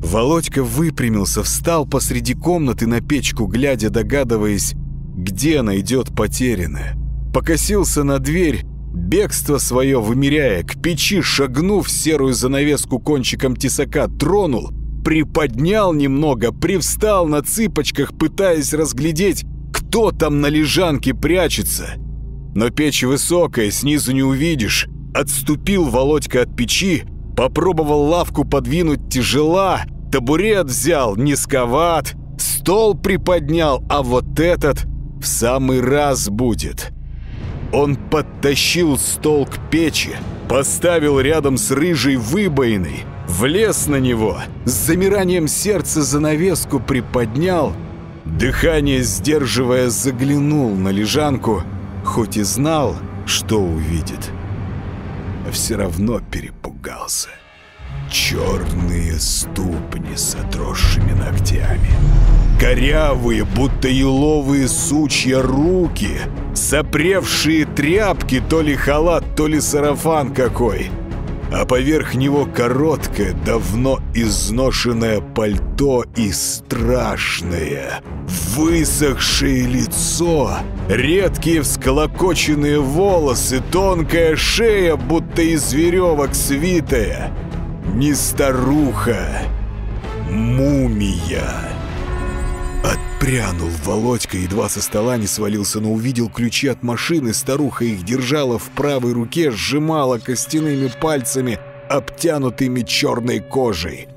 Володька выпрямился, встал посреди комнаты на печку, глядя, догадываясь, где найдет потерянное. Покосился на дверь, бегство свое вымеряя, к печи шагнув серую занавеску кончиком тесака, тронул, приподнял немного, привстал на цыпочках, пытаясь разглядеть, кто там на лежанке прячется. Но печь высокая, снизу не увидишь, Отступил Володька от печи, попробовал лавку подвинуть тяжела, табурет взял низковат, стол приподнял, а вот этот в самый раз будет. Он подтащил стол к печи, поставил рядом с рыжей выбоиной, влез на него, с замиранием сердца занавеску приподнял, дыхание сдерживая заглянул на лежанку, хоть и знал, что увидит все равно перепугался. Черные ступни с отросшими ногтями. Корявые, будто еловые сучья руки. Сопревшие тряпки, то ли халат, то ли сарафан какой — а поверх него короткое, давно изношенное пальто и страшное, высохшее лицо, редкие всколокоченные волосы, тонкая шея, будто из веревок свитая. Не старуха, мумия. Отпрянул Володька, едва со стола не свалился, но увидел ключи от машины. Старуха их держала в правой руке, сжимала костяными пальцами, обтянутыми черной кожей.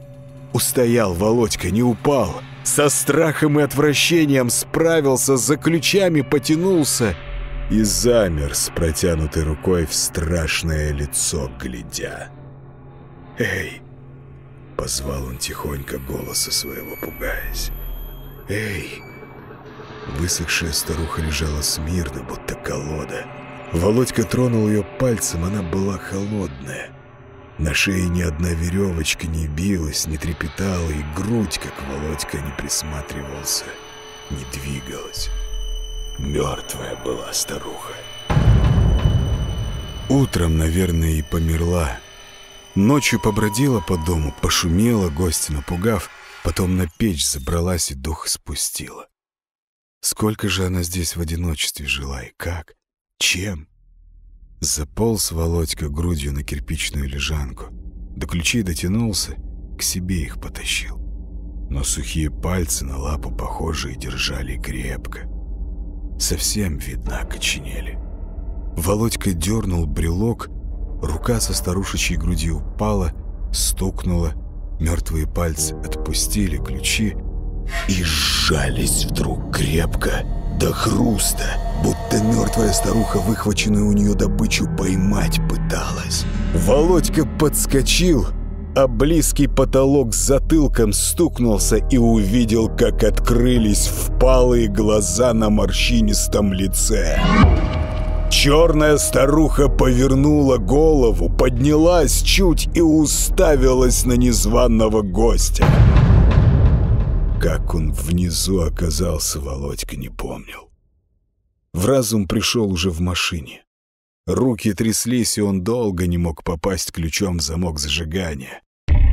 Устоял Володька, не упал. Со страхом и отвращением справился, за ключами потянулся и замер с протянутой рукой в страшное лицо, глядя. «Эй!» — позвал он тихонько голоса своего, пугаясь. «Эй!» Высохшая старуха лежала смирно, будто колода. Володька тронул ее пальцем, она была холодная. На шее ни одна веревочка не билась, не трепетала, и грудь, как Володька не присматривался, не двигалась. Мертвая была старуха. Утром, наверное, и померла. Ночью побродила по дому, пошумела, гостя напугав, потом на печь забралась и дух спустила. Сколько же она здесь в одиночестве жила и как? Чем? Заполз Володька грудью на кирпичную лежанку. До ключей дотянулся, к себе их потащил. Но сухие пальцы на лапу похожие держали крепко. Совсем, видно, окоченели. Володька дернул брелок, рука со старушечьей груди упала, стукнула, мертвые пальцы отпустили ключи и сжались вдруг крепко, до хруста, будто мертвая старуха, выхваченную у нее добычу, поймать пыталась. Володька подскочил, а близкий потолок с затылком стукнулся и увидел, как открылись впалые глаза на морщинистом лице. Черная старуха повернула голову, поднялась чуть и уставилась на незваного гостя. Как он внизу оказался, Володька не помнил. В разум пришел уже в машине. Руки тряслись, и он долго не мог попасть ключом в замок зажигания.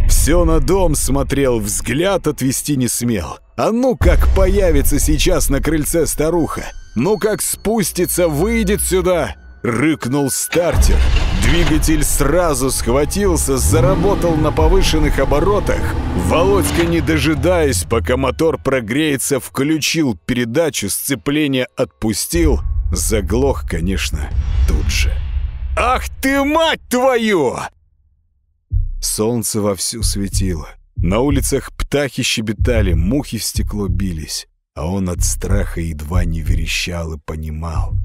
Все на дом смотрел, взгляд отвести не смел. А ну как появится сейчас на крыльце старуха? Ну как спустится, выйдет сюда? Рыкнул стартер. Двигатель сразу схватился, заработал на повышенных оборотах. Володька, не дожидаясь, пока мотор прогреется, включил передачу, сцепление отпустил. Заглох, конечно, тут же. «Ах ты, мать твою!» Солнце вовсю светило. На улицах птахи щебетали, мухи в стекло бились. А он от страха едва не верещал и понимал —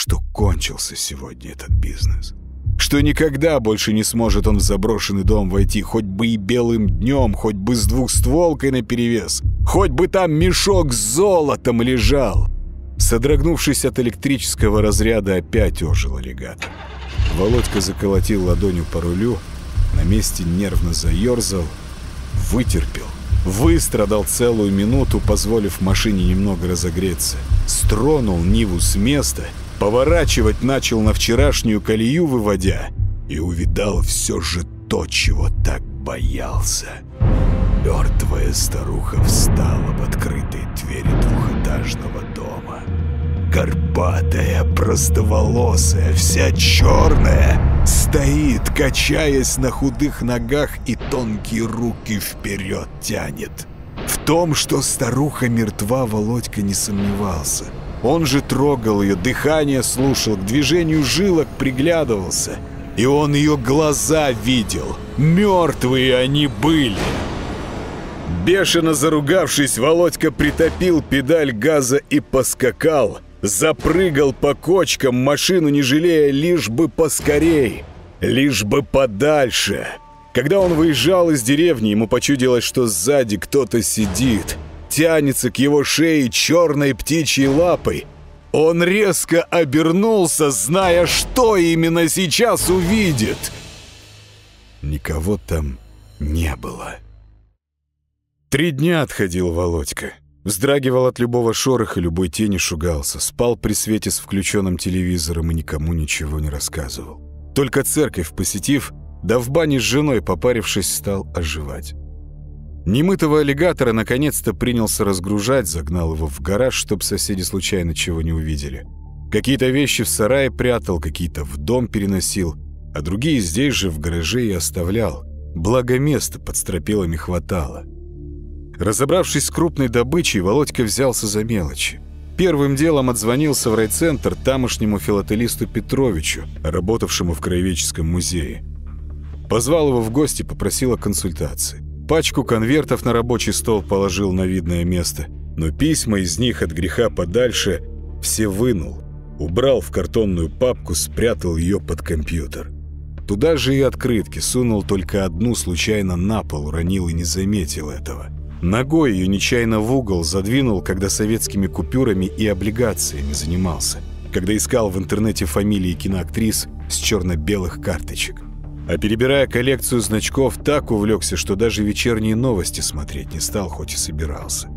что кончился сегодня этот бизнес. Что никогда больше не сможет он в заброшенный дом войти, хоть бы и белым днем, хоть бы с двухстволкой наперевес, хоть бы там мешок с золотом лежал. Содрогнувшись от электрического разряда, опять ожил аллигатор. Володька заколотил ладонью по рулю, на месте нервно заерзал, вытерпел. Выстрадал целую минуту, позволив машине немного разогреться. Стронул Ниву с места — Поворачивать начал на вчерашнюю колею выводя и увидал все же то, чего так боялся. Мертвая старуха встала в открытой двери двухэтажного дома. Горбатая, простоволосая, вся черная, стоит, качаясь на худых ногах и тонкие руки вперед тянет. В том, что старуха мертва, Володька не сомневался — он же трогал ее, дыхание слушал, к движению жилок приглядывался. И он ее глаза видел. Мертвые они были. Бешено заругавшись, Володька притопил педаль газа и поскакал. Запрыгал по кочкам, машину не жалея, лишь бы поскорей. Лишь бы подальше. Когда он выезжал из деревни, ему почудилось, что сзади кто-то сидит – тянется к его шее черной птичьей лапой. Он резко обернулся, зная, что именно сейчас увидит. Никого там не было. Три дня отходил Володька. Вздрагивал от любого шороха, любой тени шугался. Спал при свете с включенным телевизором и никому ничего не рассказывал. Только церковь посетив, да в бане с женой попарившись, стал оживать. Немытого аллигатора наконец-то принялся разгружать, загнал его в гараж, чтобы соседи случайно чего не увидели. Какие-то вещи в сарае прятал, какие-то в дом переносил, а другие здесь же в гараже и оставлял. Благо места под стропилами хватало. Разобравшись с крупной добычей, Володька взялся за мелочи. Первым делом отзвонился в райцентр тамошнему филателисту Петровичу, работавшему в Краеведческом музее. Позвал его в гости, попросил о консультации. Пачку конвертов на рабочий стол положил на видное место, но письма из них от греха подальше все вынул, убрал в картонную папку, спрятал ее под компьютер. Туда же и открытки, сунул только одну случайно на пол, уронил и не заметил этого. Ногой ее нечаянно в угол задвинул, когда советскими купюрами и облигациями занимался. когда искал в интернете фамилии киноактрис с черно-белых карточек. А перебирая коллекцию значков, так увлекся, что даже вечерние новости смотреть не стал, хоть и собирался.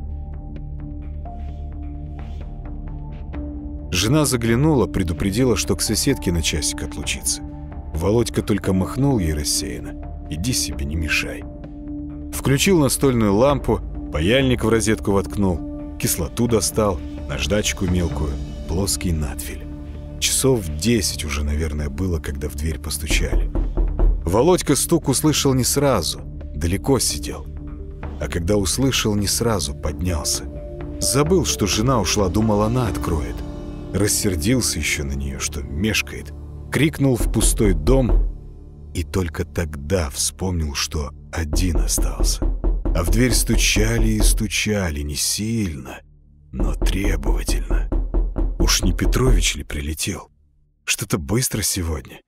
Жена заглянула, предупредила, что к соседке на часик отлучиться. Володька только махнул ей рассеянно. «Иди себе, не мешай». Включил настольную лампу, паяльник в розетку воткнул, кислоту достал, наждачку мелкую, плоский надфиль. Часов десять уже, наверное, было, когда в дверь постучали. Володька стук услышал не сразу, далеко сидел. А когда услышал, не сразу поднялся. Забыл, что жена ушла, думал, она откроет. Рассердился еще на нее, что мешкает. Крикнул в пустой дом и только тогда вспомнил, что один остался. А в дверь стучали и стучали, не сильно, но требовательно. Уж не Петрович ли прилетел? Что-то быстро сегодня.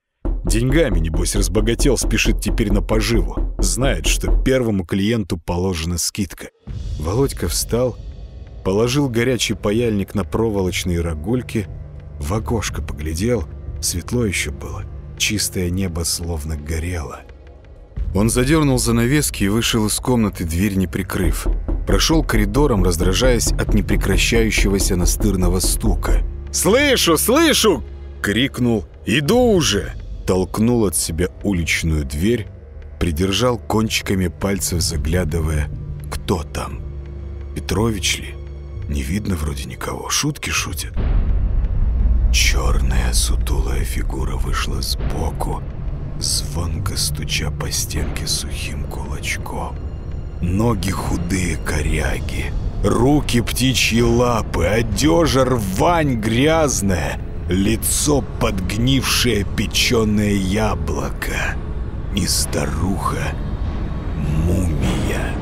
Деньгами, небось, разбогател, спешит теперь на поживу. Знает, что первому клиенту положена скидка. Володька встал положил горячий паяльник на проволочные рогульки, в окошко поглядел, светло еще было, чистое небо словно горело. Он задернул занавески и вышел из комнаты, дверь не прикрыв. Прошел коридором, раздражаясь от непрекращающегося настырного стука. «Слышу, слышу!» — крикнул. «Иду уже!» Толкнул от себя уличную дверь, придержал кончиками пальцев, заглядывая, кто там. Петрович ли? Не видно вроде никого. Шутки шутят. Черная сутулая фигура вышла сбоку, звонко стуча по стенке сухим кулачком. Ноги худые коряги, руки птичьи лапы, одежа рвань грязная, лицо подгнившее печеное яблоко. И старуха мумия.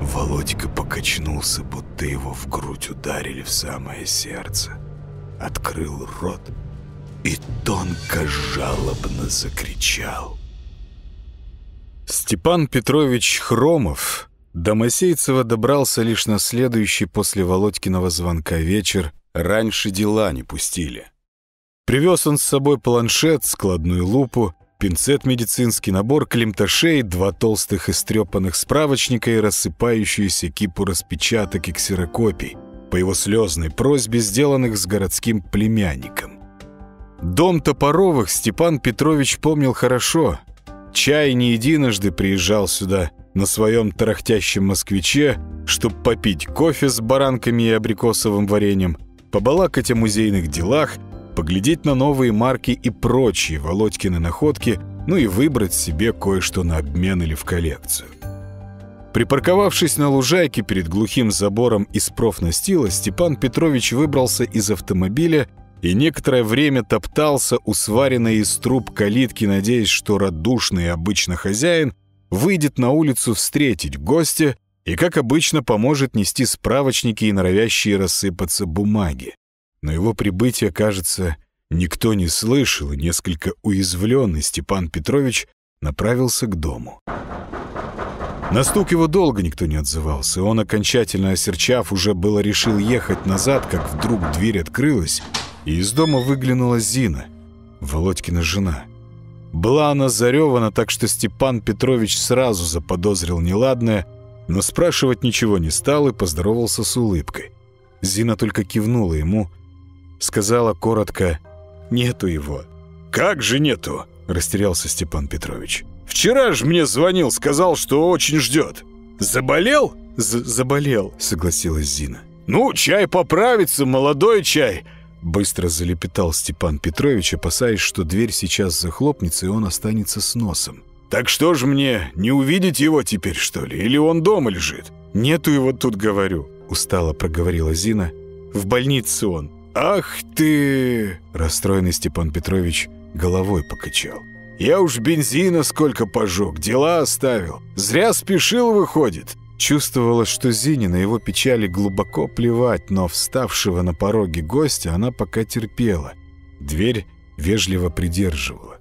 Володька покачнулся, будто его в грудь ударили в самое сердце. Открыл рот и тонко жалобно закричал. Степан Петрович Хромов до Масейцева добрался лишь на следующий после Володькиного звонка вечер, раньше дела не пустили. Привез он с собой планшет, складную лупу пинцет медицинский, набор клемташей, два толстых истрепанных справочника и рассыпающуюся кипу распечаток и ксерокопий, по его слезной просьбе, сделанных с городским племянником. Дом Топоровых Степан Петрович помнил хорошо. Чай не единожды приезжал сюда на своем тарахтящем москвиче, чтобы попить кофе с баранками и абрикосовым вареньем, побалакать о музейных делах – поглядеть на новые марки и прочие Володькины находки, ну и выбрать себе кое-что на обмен или в коллекцию. Припарковавшись на лужайке перед глухим забором из профнастила, Степан Петрович выбрался из автомобиля и некоторое время топтался у сваренной из труб калитки, надеясь, что радушный обычно хозяин выйдет на улицу встретить гостя и, как обычно, поможет нести справочники и норовящие рассыпаться бумаги но его прибытие, кажется, никто не слышал, и несколько уязвленный Степан Петрович направился к дому. На стук его долго никто не отзывался, он, окончательно осерчав, уже было решил ехать назад, как вдруг дверь открылась, и из дома выглянула Зина, Володькина жена. Была она заревана, так что Степан Петрович сразу заподозрил неладное, но спрашивать ничего не стал и поздоровался с улыбкой. Зина только кивнула ему — сказала коротко «Нету его». «Как же нету?» – растерялся Степан Петрович. «Вчера же мне звонил, сказал, что очень ждет. Заболел?» З «Заболел», – согласилась Зина. «Ну, чай поправится, молодой чай!» Быстро залепетал Степан Петрович, опасаясь, что дверь сейчас захлопнется, и он останется с носом. «Так что же мне, не увидеть его теперь, что ли? Или он дома лежит?» «Нету его тут, говорю», — устало проговорила Зина. «В больнице он. «Ах ты!» – расстроенный Степан Петрович головой покачал. «Я уж бензина сколько пожег, дела оставил. Зря спешил, выходит». Чувствовала, что Зине на его печали глубоко плевать, но вставшего на пороге гостя она пока терпела. Дверь вежливо придерживала.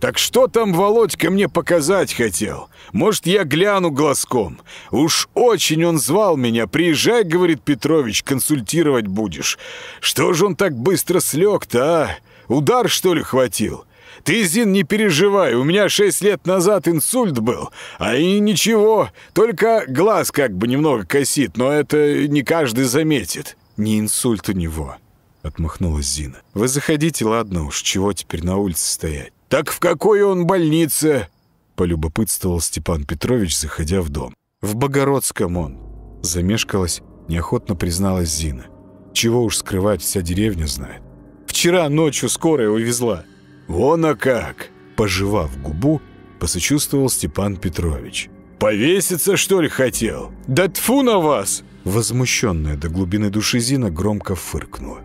Так что там Володька мне показать хотел? Может, я гляну глазком? Уж очень он звал меня. Приезжай, говорит Петрович, консультировать будешь. Что же он так быстро слег-то, а? Удар, что ли, хватил? Ты, Зин, не переживай, у меня шесть лет назад инсульт был. А и ничего, только глаз как бы немного косит, но это не каждый заметит. Не инсульт у него, отмахнулась Зина. Вы заходите, ладно уж, чего теперь на улице стоять? «Так в какой он больнице?» — полюбопытствовал Степан Петрович, заходя в дом. «В Богородском он». Замешкалась, неохотно призналась Зина. «Чего уж скрывать, вся деревня знает. Вчера ночью скорая увезла». «Вон а как!» Пожевав губу, посочувствовал Степан Петрович. «Повеситься, что ли, хотел? Да тфу на вас!» Возмущенная до глубины души Зина громко фыркнула.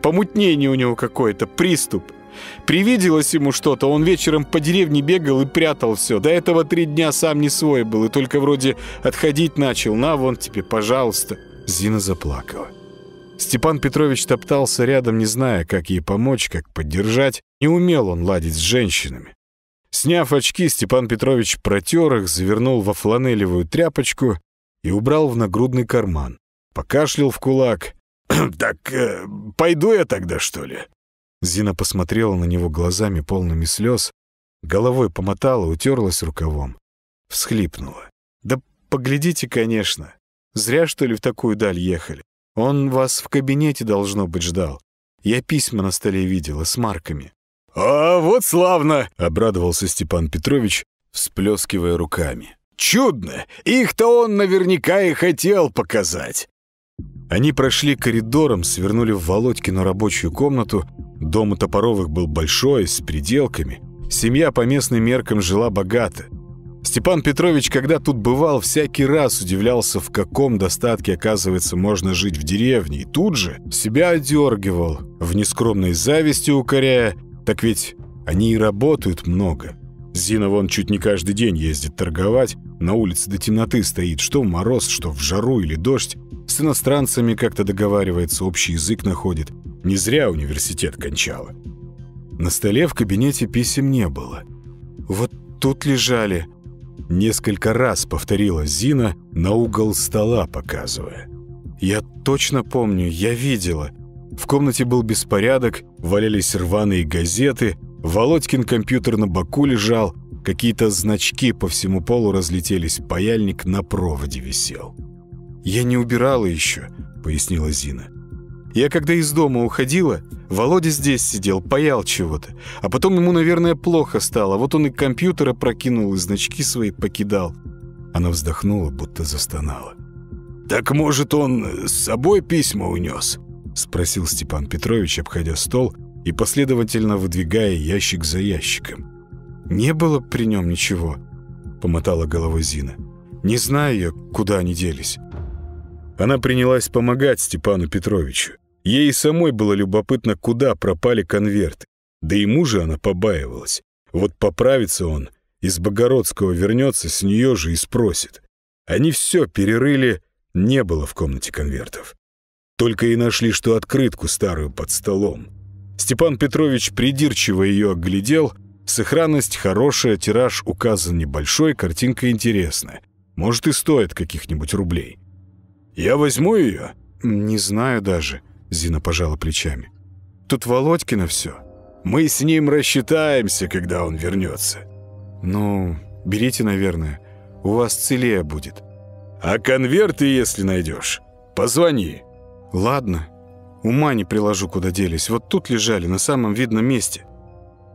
«Помутнение у него какое-то, приступ. Привиделось ему что-то, он вечером по деревне бегал и прятал все. До этого три дня сам не свой был, и только вроде отходить начал. На, вон тебе, пожалуйста». Зина заплакала. Степан Петрович топтался рядом, не зная, как ей помочь, как поддержать. Не умел он ладить с женщинами. Сняв очки, Степан Петрович протер их, завернул во фланелевую тряпочку и убрал в нагрудный карман. Покашлял в кулак. «Так, э, пойду я тогда, что ли?» Зина посмотрела на него глазами полными слез, головой помотала, утерлась рукавом. Всхлипнула. «Да поглядите, конечно. Зря, что ли, в такую даль ехали. Он вас в кабинете, должно быть, ждал. Я письма на столе видела с марками». «А вот славно!» — обрадовался Степан Петрович, всплескивая руками. «Чудно! Их-то он наверняка и хотел показать!» Они прошли коридором, свернули в Володькину рабочую комнату, Дом у Топоровых был большой, с приделками. Семья по местным меркам жила богато. Степан Петрович, когда тут бывал, всякий раз удивлялся, в каком достатке, оказывается, можно жить в деревне. И тут же себя одергивал, в нескромной зависти укоряя. Так ведь они и работают много. Зина вон чуть не каждый день ездит торговать, на улице до темноты стоит, что в мороз, что в жару или дождь. С иностранцами как-то договаривается, общий язык находит. Не зря университет кончала. На столе в кабинете писем не было. «Вот тут лежали», — несколько раз повторила Зина, на угол стола показывая. «Я точно помню, я видела. В комнате был беспорядок, валялись рваные газеты, Володькин компьютер на боку лежал, какие-то значки по всему полу разлетелись, паяльник на проводе висел». «Я не убирала еще», — пояснила Зина. Я когда из дома уходила, Володя здесь сидел, паял чего-то. А потом ему, наверное, плохо стало. Вот он и компьютер опрокинул, и значки свои покидал. Она вздохнула, будто застонала. «Так, может, он с собой письма унес?» Спросил Степан Петрович, обходя стол и последовательно выдвигая ящик за ящиком. «Не было при нем ничего», — помотала головой Зина. «Не знаю я, куда они делись». Она принялась помогать Степану Петровичу. Ей самой было любопытно, куда пропали конверты. Да ему же она побаивалась. Вот поправится он, из Богородского вернется, с нее же и спросит. Они все перерыли, не было в комнате конвертов. Только и нашли, что открытку старую под столом. Степан Петрович придирчиво ее оглядел. Сохранность хорошая, тираж указан небольшой, картинка интересная. Может, и стоит каких-нибудь рублей. «Я возьму ее?» «Не знаю даже», Зина пожала плечами. «Тут Володькина все. Мы с ним рассчитаемся, когда он вернется». «Ну, берите, наверное. У вас целее будет». «А конверты, если найдешь, позвони». «Ладно. Ума не приложу, куда делись. Вот тут лежали, на самом видном месте».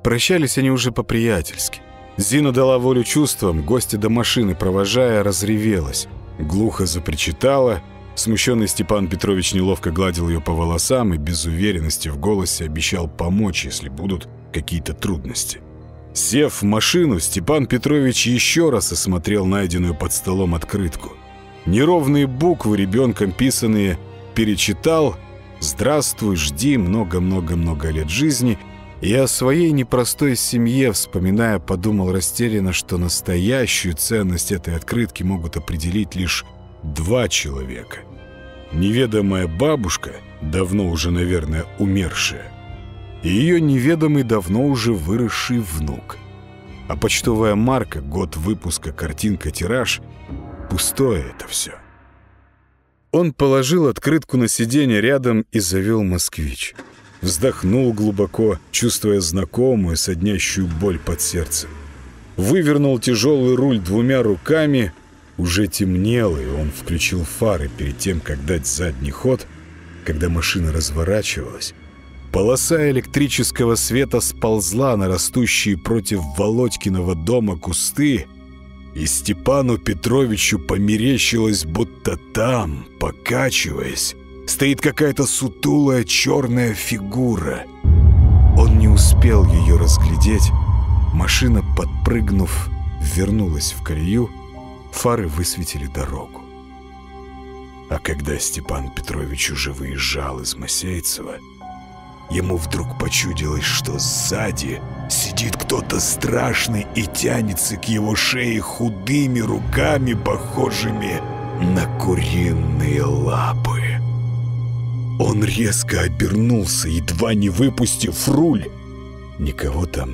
Прощались они уже по-приятельски. Зина дала волю чувствам, гостья до машины, провожая, разревелась. Глухо запричитала — Смущенный Степан Петрович неловко гладил ее по волосам и без уверенности в голосе обещал помочь, если будут какие-то трудности. Сев в машину, Степан Петрович еще раз осмотрел найденную под столом открытку. Неровные буквы, ребенком писанные, перечитал «Здравствуй, жди много-много-много лет жизни» и о своей непростой семье, вспоминая, подумал растерянно, что настоящую ценность этой открытки могут определить лишь два человека неведомая бабушка, давно уже, наверное, умершая, и ее неведомый давно уже выросший внук. А почтовая марка, год выпуска, картинка, тираж — пустое это все. Он положил открытку на сиденье рядом и завел «Москвич». Вздохнул глубоко, чувствуя знакомую, соднящую боль под сердцем. Вывернул тяжелый руль двумя руками. Уже темнело, и он включил фары перед тем, как дать задний ход, когда машина разворачивалась. Полоса электрического света сползла на растущие против Володькиного дома кусты, и Степану Петровичу померещилось, будто там, покачиваясь, стоит какая-то сутулая черная фигура. Он не успел ее разглядеть. Машина, подпрыгнув, вернулась в колею, фары высветили дорогу. А когда Степан Петрович уже выезжал из Масейцева, ему вдруг почудилось, что сзади сидит кто-то страшный и тянется к его шее худыми руками, похожими на куриные лапы. Он резко обернулся, едва не выпустив руль. Никого там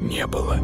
не было.